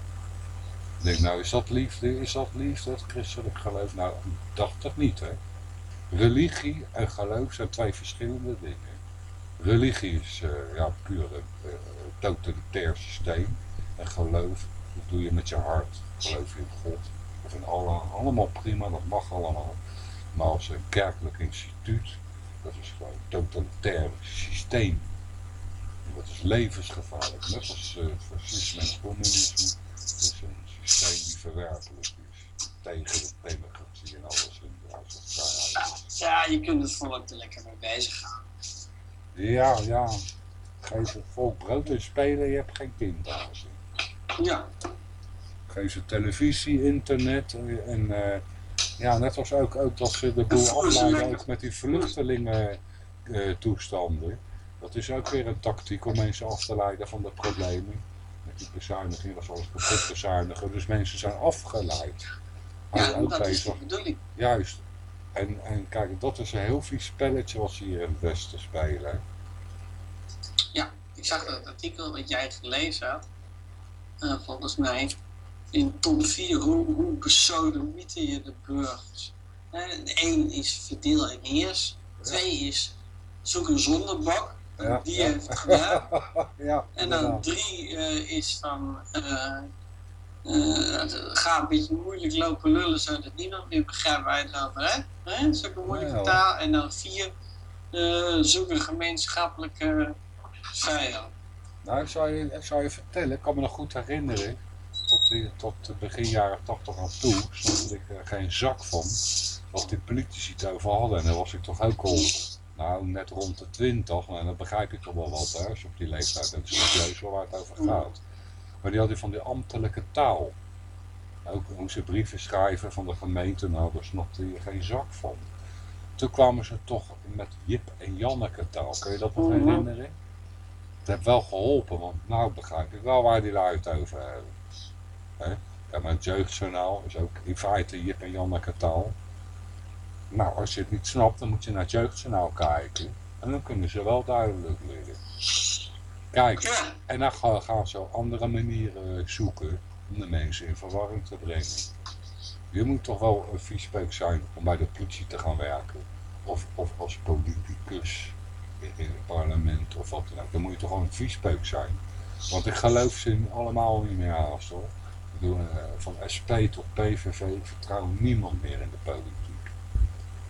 Ik denk, nou, is dat liefde? Is dat liefde, dat christelijk geloof? Nou, dacht het niet, hè. Religie en geloof zijn twee verschillende dingen. Religie is uh, ja, puur uh, totalitair systeem. En geloof, dat doe je met je hart. Geloof je in God. Dat vind allemaal prima, dat mag allemaal. Maar als een kerkelijk instituut, dat is gewoon een totalitair systeem. Dat is levensgevaarlijk. Net als uh, fascisme en communisme. Het is een systeem die verwerpelijk is. Tegen de democratie en alles in de vrijheid. Ja, je kunt het volk er lekker mee bezig gaan. Ja, ja. Geef het volk brood en spelen, je hebt geen kindbazen. Ja. Geef ze televisie, internet en... Uh, ja, net als ook, ook dat ze de boel afleiden ook met die vluchtelingen uh, toestanden. Dat is ook weer een tactiek om mensen af te leiden van de problemen. Met die bezuinigingen, zoals kapot bezuinigen. Dus mensen zijn afgeleid. Ja, ook dat bezig. is de bedoeling. Juist. En, en kijk, dat is een heel vies spelletje wat ze hier in het Westen spelen. Ja, ik zag dat artikel wat jij gelezen had. Uh, volgens mij in top 4 hoe, hoe besodemieten je de burgers. Eén is verdeel en heers. Twee is zoek een zondebak. Ja, die ja. heeft gedaan. ja, en dan drie uh, is van uh, uh, ga een beetje moeilijk lopen lullen zodat niemand meer begrijpt waar je het over hebt. Zo'n moeilijke taal. En dan vier zoek een gemeenschappelijke vijand. Nou, ik zou, je, ik zou je vertellen, ik kan me nog goed herinneren tot, begin jaren 80 aan toe snapte ik er geen zak van wat die politici het over hadden. En dan was ik toch ook al, nou net rond de 20, en dan begrijp ik toch wel wat hè, als je op die leeftijd lees wel waar het over gaat. Maar die hadden van die ambtelijke taal. Ook hoe ze brieven schrijven van de gemeente, nou daar snapte je geen zak van. Toen kwamen ze toch met Jip en Janneke taal. Kun je dat nog mhm. herinneren? Het heeft wel geholpen, want nou begrijp ik wel waar die lui het over hebben. Hè? Ja, maar het jeugdjournaal is ook in feite Jip en Janneke taal. Nou, als je het niet snapt, dan moet je naar het jeugdjournaal kijken. En dan kunnen ze wel duidelijk leren. Kijk, en dan gaan ze andere manieren zoeken om de mensen in verwarring te brengen. Je moet toch wel een viespeuk zijn om bij de politie te gaan werken. Of, of als politicus in, het parlement of wat dan ook. Dan moet je toch gewoon een viespeuk zijn. Want ik geloof ze allemaal niet meer haast hoor. Eh, van SP tot PVV, ik vertrouw niemand meer in de politiek.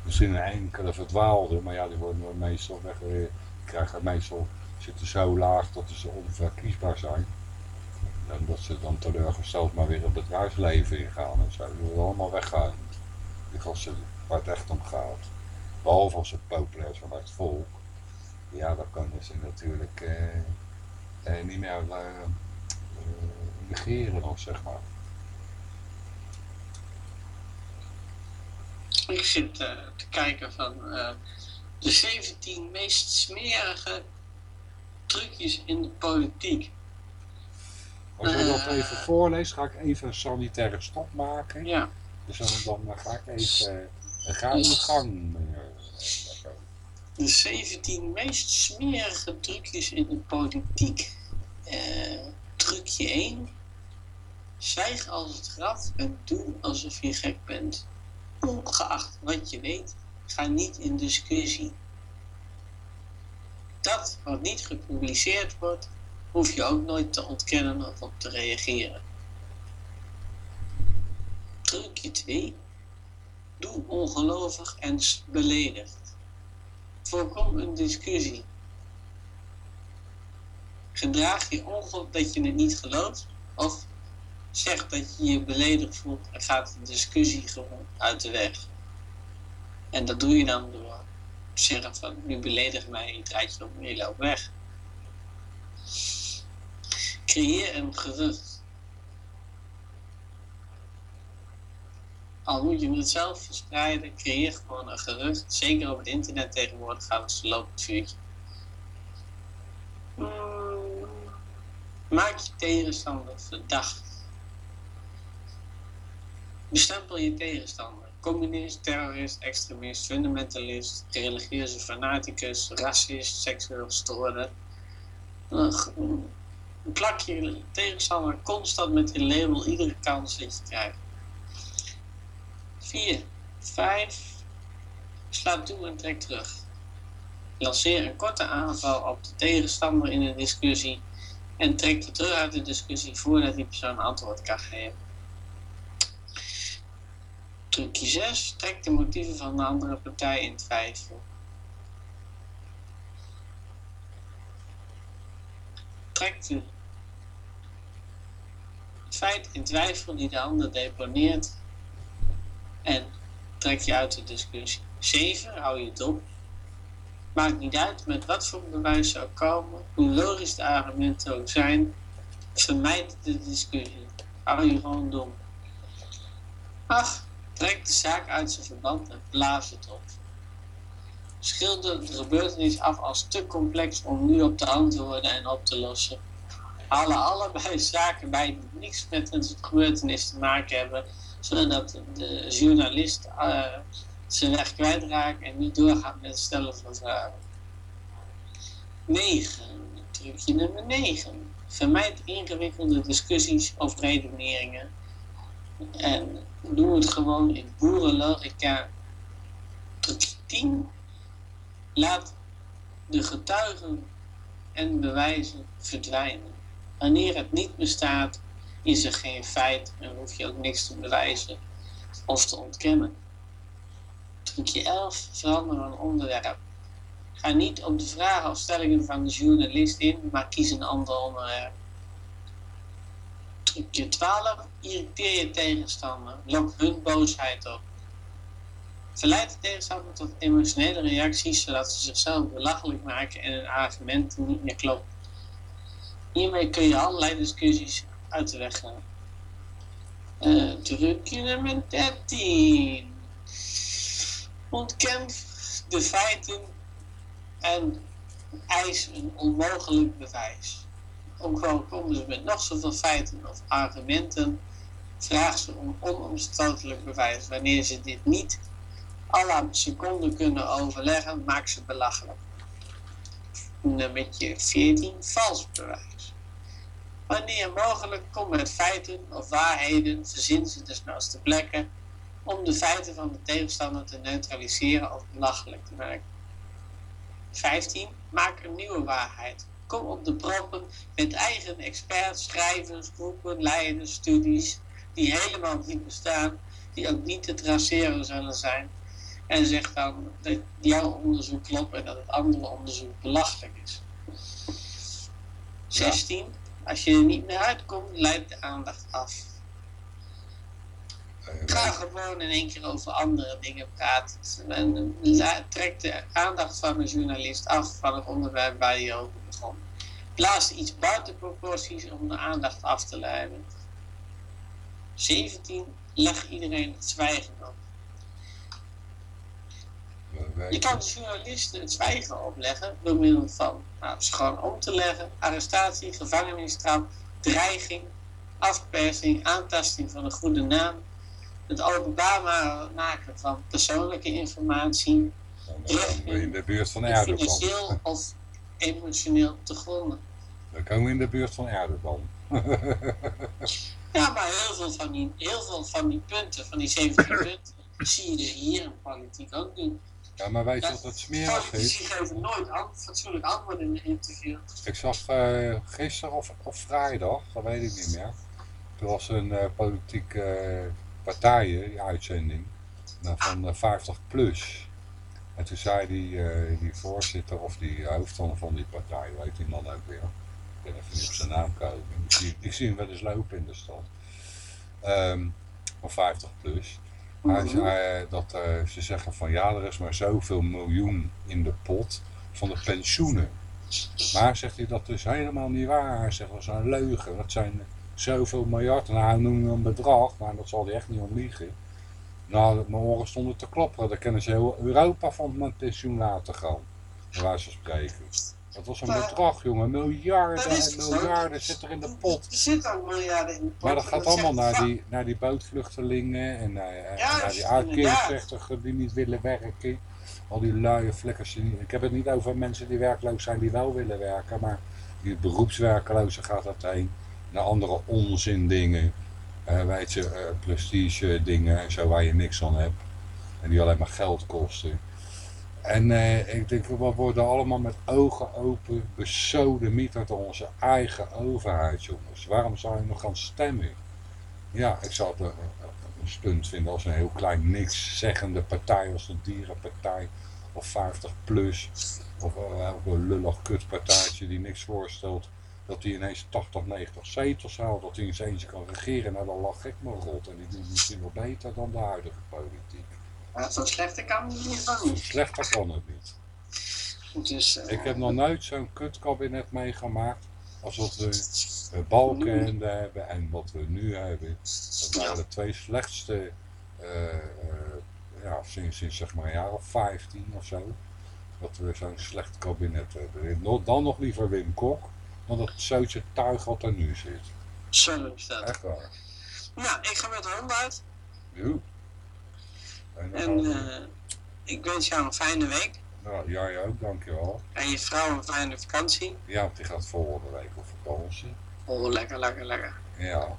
Misschien een enkele verdwaalde, maar ja, die worden meestal weg, die krijgen meestal, zitten zo laag dat ze onverkiesbaar zijn. En dat ze dan teleurgesteld maar weer het bedrijfsleven ingaan en zo. Die worden allemaal weggaan. Die ze waar het echt om gaat. Behalve als het populair zijn bij het volk. Ja, dan kunnen ze natuurlijk eh, eh, niet meer eh, negeren dan, zeg maar. Ik zit uh, te kijken van uh, de 17 meest smerige trucjes in de politiek. Als je dat eh, even voorleest, ga ik even een sanitaire stop maken. Ja. Dus dan, dan ga ik even ga in de gang. De 17 meest smerige trucjes in de politiek. Trucje 1. Zwijg als het graf en doe alsof je gek bent. Ongeacht wat je weet, ga niet in discussie. Dat wat niet gepubliceerd wordt, hoef je ook nooit te ontkennen of op te reageren. Trucje 2. Doe ongelovig en beledigd. Voorkom een discussie gedraag je ongeluk dat je het niet gelooft. Of zeg dat je je beledigd voelt en gaat de discussie gewoon uit de weg. En dat doe je dan door te zeggen van nu beledig mij en je draait je op en je loopt weg. Creëer een gerucht. Al moet je het zelf verspreiden, creëer gewoon een gerucht. Zeker op het internet tegenwoordig gaat het lopen het vuurtje. Maak je tegenstander verdacht. Bestempel je tegenstander. Communist, terrorist, extremist, fundamentalist, religieuze fanaticus, racist, seksueel gestoorde. Plak je tegenstander constant met je label iedere kans dat je krijgt. 4. 5. Sla toe en trek terug. Lanceer een korte aanval op de tegenstander in een discussie en trek je terug uit de discussie voordat die persoon antwoord kan geven. Trucje 6. Trek de motieven van de andere partij in twijfel. Trek de feit in twijfel die de ander deponeert en trek je uit de discussie. 7. Hou je dom. Maakt niet uit met wat voor bewijs zou komen, hoe logisch de argumenten ook zijn, vermijd de discussie. Hou je gewoon dom. 8. Trek de zaak uit zijn verband en blaas het op. Schilder de gebeurtenis af als te complex om nu op te antwoorden en op te lossen. Halen allebei zaken bij die niks met een gebeurtenis te maken hebben, zodat de journalist uh, zijn weg kwijtraakt en niet doorgaat met het stellen van vragen. 9. Trucje nummer 9. Vermijd ingewikkelde discussies of redeneringen. En doe het gewoon in boerenlogica. Trucje 10. Laat de getuigen en bewijzen verdwijnen. Wanneer het niet bestaat, is er geen feit en hoef je ook niks te bewijzen of te ontkennen. Trucje 11. Verander een onderwerp. Ga niet op de vragen of stellingen van de journalist in, maar kies een ander onderwerp. Trucje 12. Irriteer je tegenstander. Lok hun boosheid op. Verleid de tegenstander tot emotionele reacties, zodat ze zichzelf belachelijk maken en hun argumenten niet meer kloppen. Hiermee kun je allerlei discussies uit de weg gaan. Uh, trucje nummer 13. Ontken de feiten en eis een onmogelijk bewijs. Ook al komen ze met nog zoveel feiten of argumenten, vraag ze om onomstotelijk bewijs. Wanneer ze dit niet alle seconden kunnen overleggen, maak ze belachelijk. Nummer 14, vals bewijs. Wanneer mogelijk, kom met feiten of waarheden, verzin ze dus te plekken om de feiten van de tegenstander te neutraliseren of belachelijk te maken. 15. Maak een nieuwe waarheid. Kom op de proppen met eigen experts, schrijvers, groepen, leiders, studies die helemaal niet bestaan, die ook niet te traceren zullen zijn. En zeg dan dat jouw onderzoek klopt en dat het andere onderzoek belachelijk is. 16. Als je er niet meer uitkomt, leidt de aandacht af. Ga gewoon in één keer over andere dingen praten. En trek de aandacht van een journalist af van het onderwerp waar je over begon. Plaats iets buiten proporties om de aandacht af te leiden. 17. Leg iedereen het zwijgen op. Je kan de journalisten het zwijgen opleggen door middel van nou, gewoon om te leggen, arrestatie, gevangenisstraf, dreiging, afpersing, aantasting van een goede naam, het openbaar maken van persoonlijke informatie, in de buurt van Erdogan. financieel of emotioneel te gronden. Dan komen we in de buurt van Erdogan. ja, maar heel veel, van die, heel veel van die punten, van die 17 punten, zie je hier in politiek ook doen. Ja, maar weet je wat het smerig is? Die geven nooit fatsoenlijk antwoord in een interview. Ik zag uh, gisteren of, of vrijdag, dat weet ik niet meer. Er was een uh, politieke uh, partijen, die uitzending, van 50 plus. En toen zei die, die voorzitter of die hoofdman van die partij, weet die man ook weer. Ik ben even niet op zijn naam komen. Ik zie, ik zie hem wel eens lopen in de stad. Um, van 50 plus. Hij zei dat uh, ze zeggen van ja, er is maar zoveel miljoen in de pot van de pensioenen. Maar zegt hij dat is helemaal niet waar. Hij zegt dat is een leugen. Dat zijn zoveel miljard. Nou, hij noemt een bedrag, maar dat zal hij echt niet om liegen. Nou, mijn oren stonden te klopperen. Dan kunnen ze heel Europa van mijn pensioen laten gaan. Wijze van spreken. Dat was een bedrag, jongen. Miljarden en miljarden zit er in de pot. Er zit ook miljarden in de pot. Maar dat gaat allemaal naar die, naar die bootvluchtelingen en naar, ja, naar die uitkeringsrechtigen die niet willen werken. Al die luie flikkers. Ik heb het niet over mensen die werkloos zijn die wel willen werken, maar die beroepswerklozen gaat dat heen. Naar andere onzin dingen. Weet je, uh, prestige dingen en zo waar je niks aan hebt. En die alleen maar geld kosten. En uh, ik denk, we worden allemaal met ogen open besodemieterd door onze eigen overheid, jongens. Waarom zou je nog gaan stemmen? Ja, ik zou het een, een stunt vinden als een heel klein niks zeggende partij als de dierenpartij of 50 plus. Of een lullig kutpartijtje die niks voorstelt. Dat die ineens 80, 90 zetels haalt. Dat hij eens eentje kan regeren. Nou dan lach ik me rot. En die doet misschien wel beter dan de huidige politiek. Maar zo slechter kan het niet van niet. Slechter kan het niet. Dus, uh, ik heb nog nooit zo'n kutkabinet meegemaakt als wat we uh, Balkenende hebben en wat we nu hebben. Dat waren de twee slechtste uh, ja, sinds, sinds zeg maar een jaar of 15 of zo. Dat we zo'n slecht kabinet hebben. Dan nog liever Wim Kok dan dat zoutje tuig wat er nu zit. Zo is dat. Echt waar. Nou, ik ga met de hond uit. Joe. En uh, ik wens jou een fijne week. Nou, jij ook, dankjewel. En je vrouw een fijne vakantie. Ja, want die gaat volgende week op vakantie. Oh, lekker, lekker, lekker. Ja.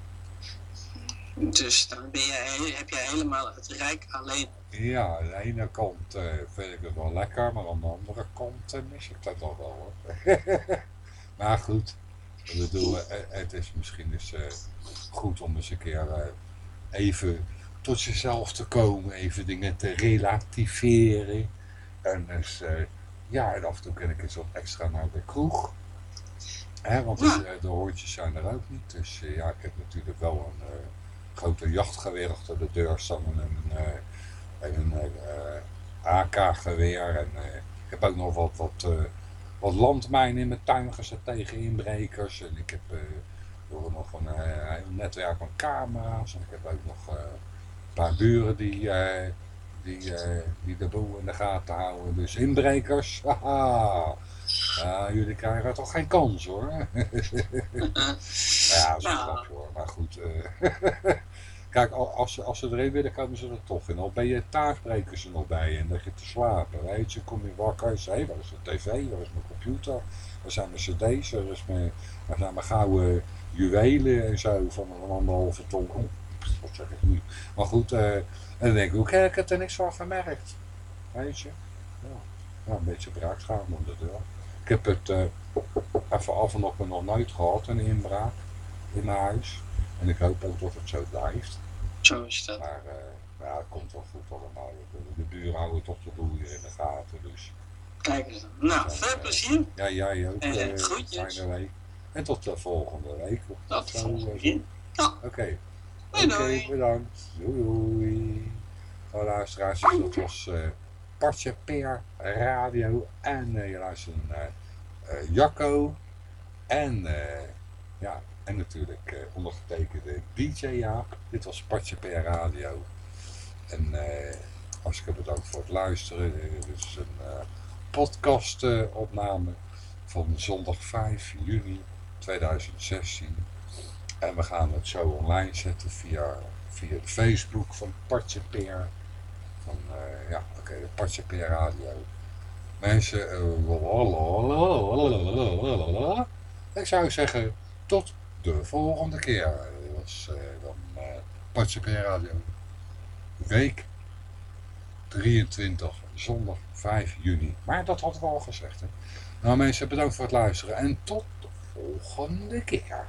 Dus dan ben je, heb je helemaal het rijk alleen. Ja, aan de ene kant uh, vind ik het wel lekker, maar aan de andere kant uh, mis ik dat nog wel hoor. maar goed, ik bedoel, het is misschien eens goed om eens een keer even tot jezelf te komen, even dingen te relativeren. En dus, ja, en af en toe kan ik eens wat extra naar de kroeg. Hè, want ja. de, hoortjes zijn er ook niet. Dus ja, ik heb natuurlijk wel een uh, grote jachtgeweer achter de deur staan en een, en een AK-geweer. En ik heb ook nog wat, wat, wat landmijnen in mijn tuin gezet tegen inbrekers. En ik heb nog een heel netwerk van camera's. En ik heb ook nog paar buren die, die, die de boel in de gaten houden. Dus inbrekers, haha. Jullie krijgen toch geen kans hoor. ja, zo nou. hoor. Maar goed. Kijk, als ze, als ze erin willen, komen ze er toch in. Al ben je thuis breken ze nog bij en lig je te slapen. Weet je, kom je wakker en zeg, waar is de tv, waar is mijn computer, waar zijn mijn cd's, waar, is mijn, waar zijn mijn gouden juwelen en zo van een anderhalve ton wat zeg ik nu? Maar goed, uh, en dan denk ik, oké, ik heb er niks van gemerkt. Weet je? Ja, een beetje braakschade onder de deur. Ik heb het uh, even af en op en nog nooit gehad, een inbraak in mijn huis. En ik hoop ook dat het zo blijft. Zo is dat. Maar uh, ja, het komt wel goed allemaal. De, de buren houden toch de boel in de gaten, dus... Kijk eens. Nou, veel plezier. Ja, jij ook. En uh, groetjes. Fijne week. En tot de volgende week. Tot de volgende keer. Ja. Oké. Okay. Oké, okay, bedankt. Doei doei. Oh, luisteraars, dat was uh, Partje Per Radio. En uh, je luisterde naar uh, Jacco. En, ja, en natuurlijk ondergetekende DJ Jaap. Dit was Partje Per Radio. En hartstikke bedankt voor het luisteren. Dit is een podcast opname van zondag 5 juni 2016. En we gaan het zo online zetten via, via de Facebook van Partje Peer. Van, uh, ja, oké, okay, Radio. Mensen, uh, ik zou zeggen, tot de volgende keer. Dat was eh, dan uh, Radio. Week 23, zondag 5 juni. Maar dat had we al gezegd. Hè? Nou mensen, bedankt voor het luisteren. En tot de volgende keer.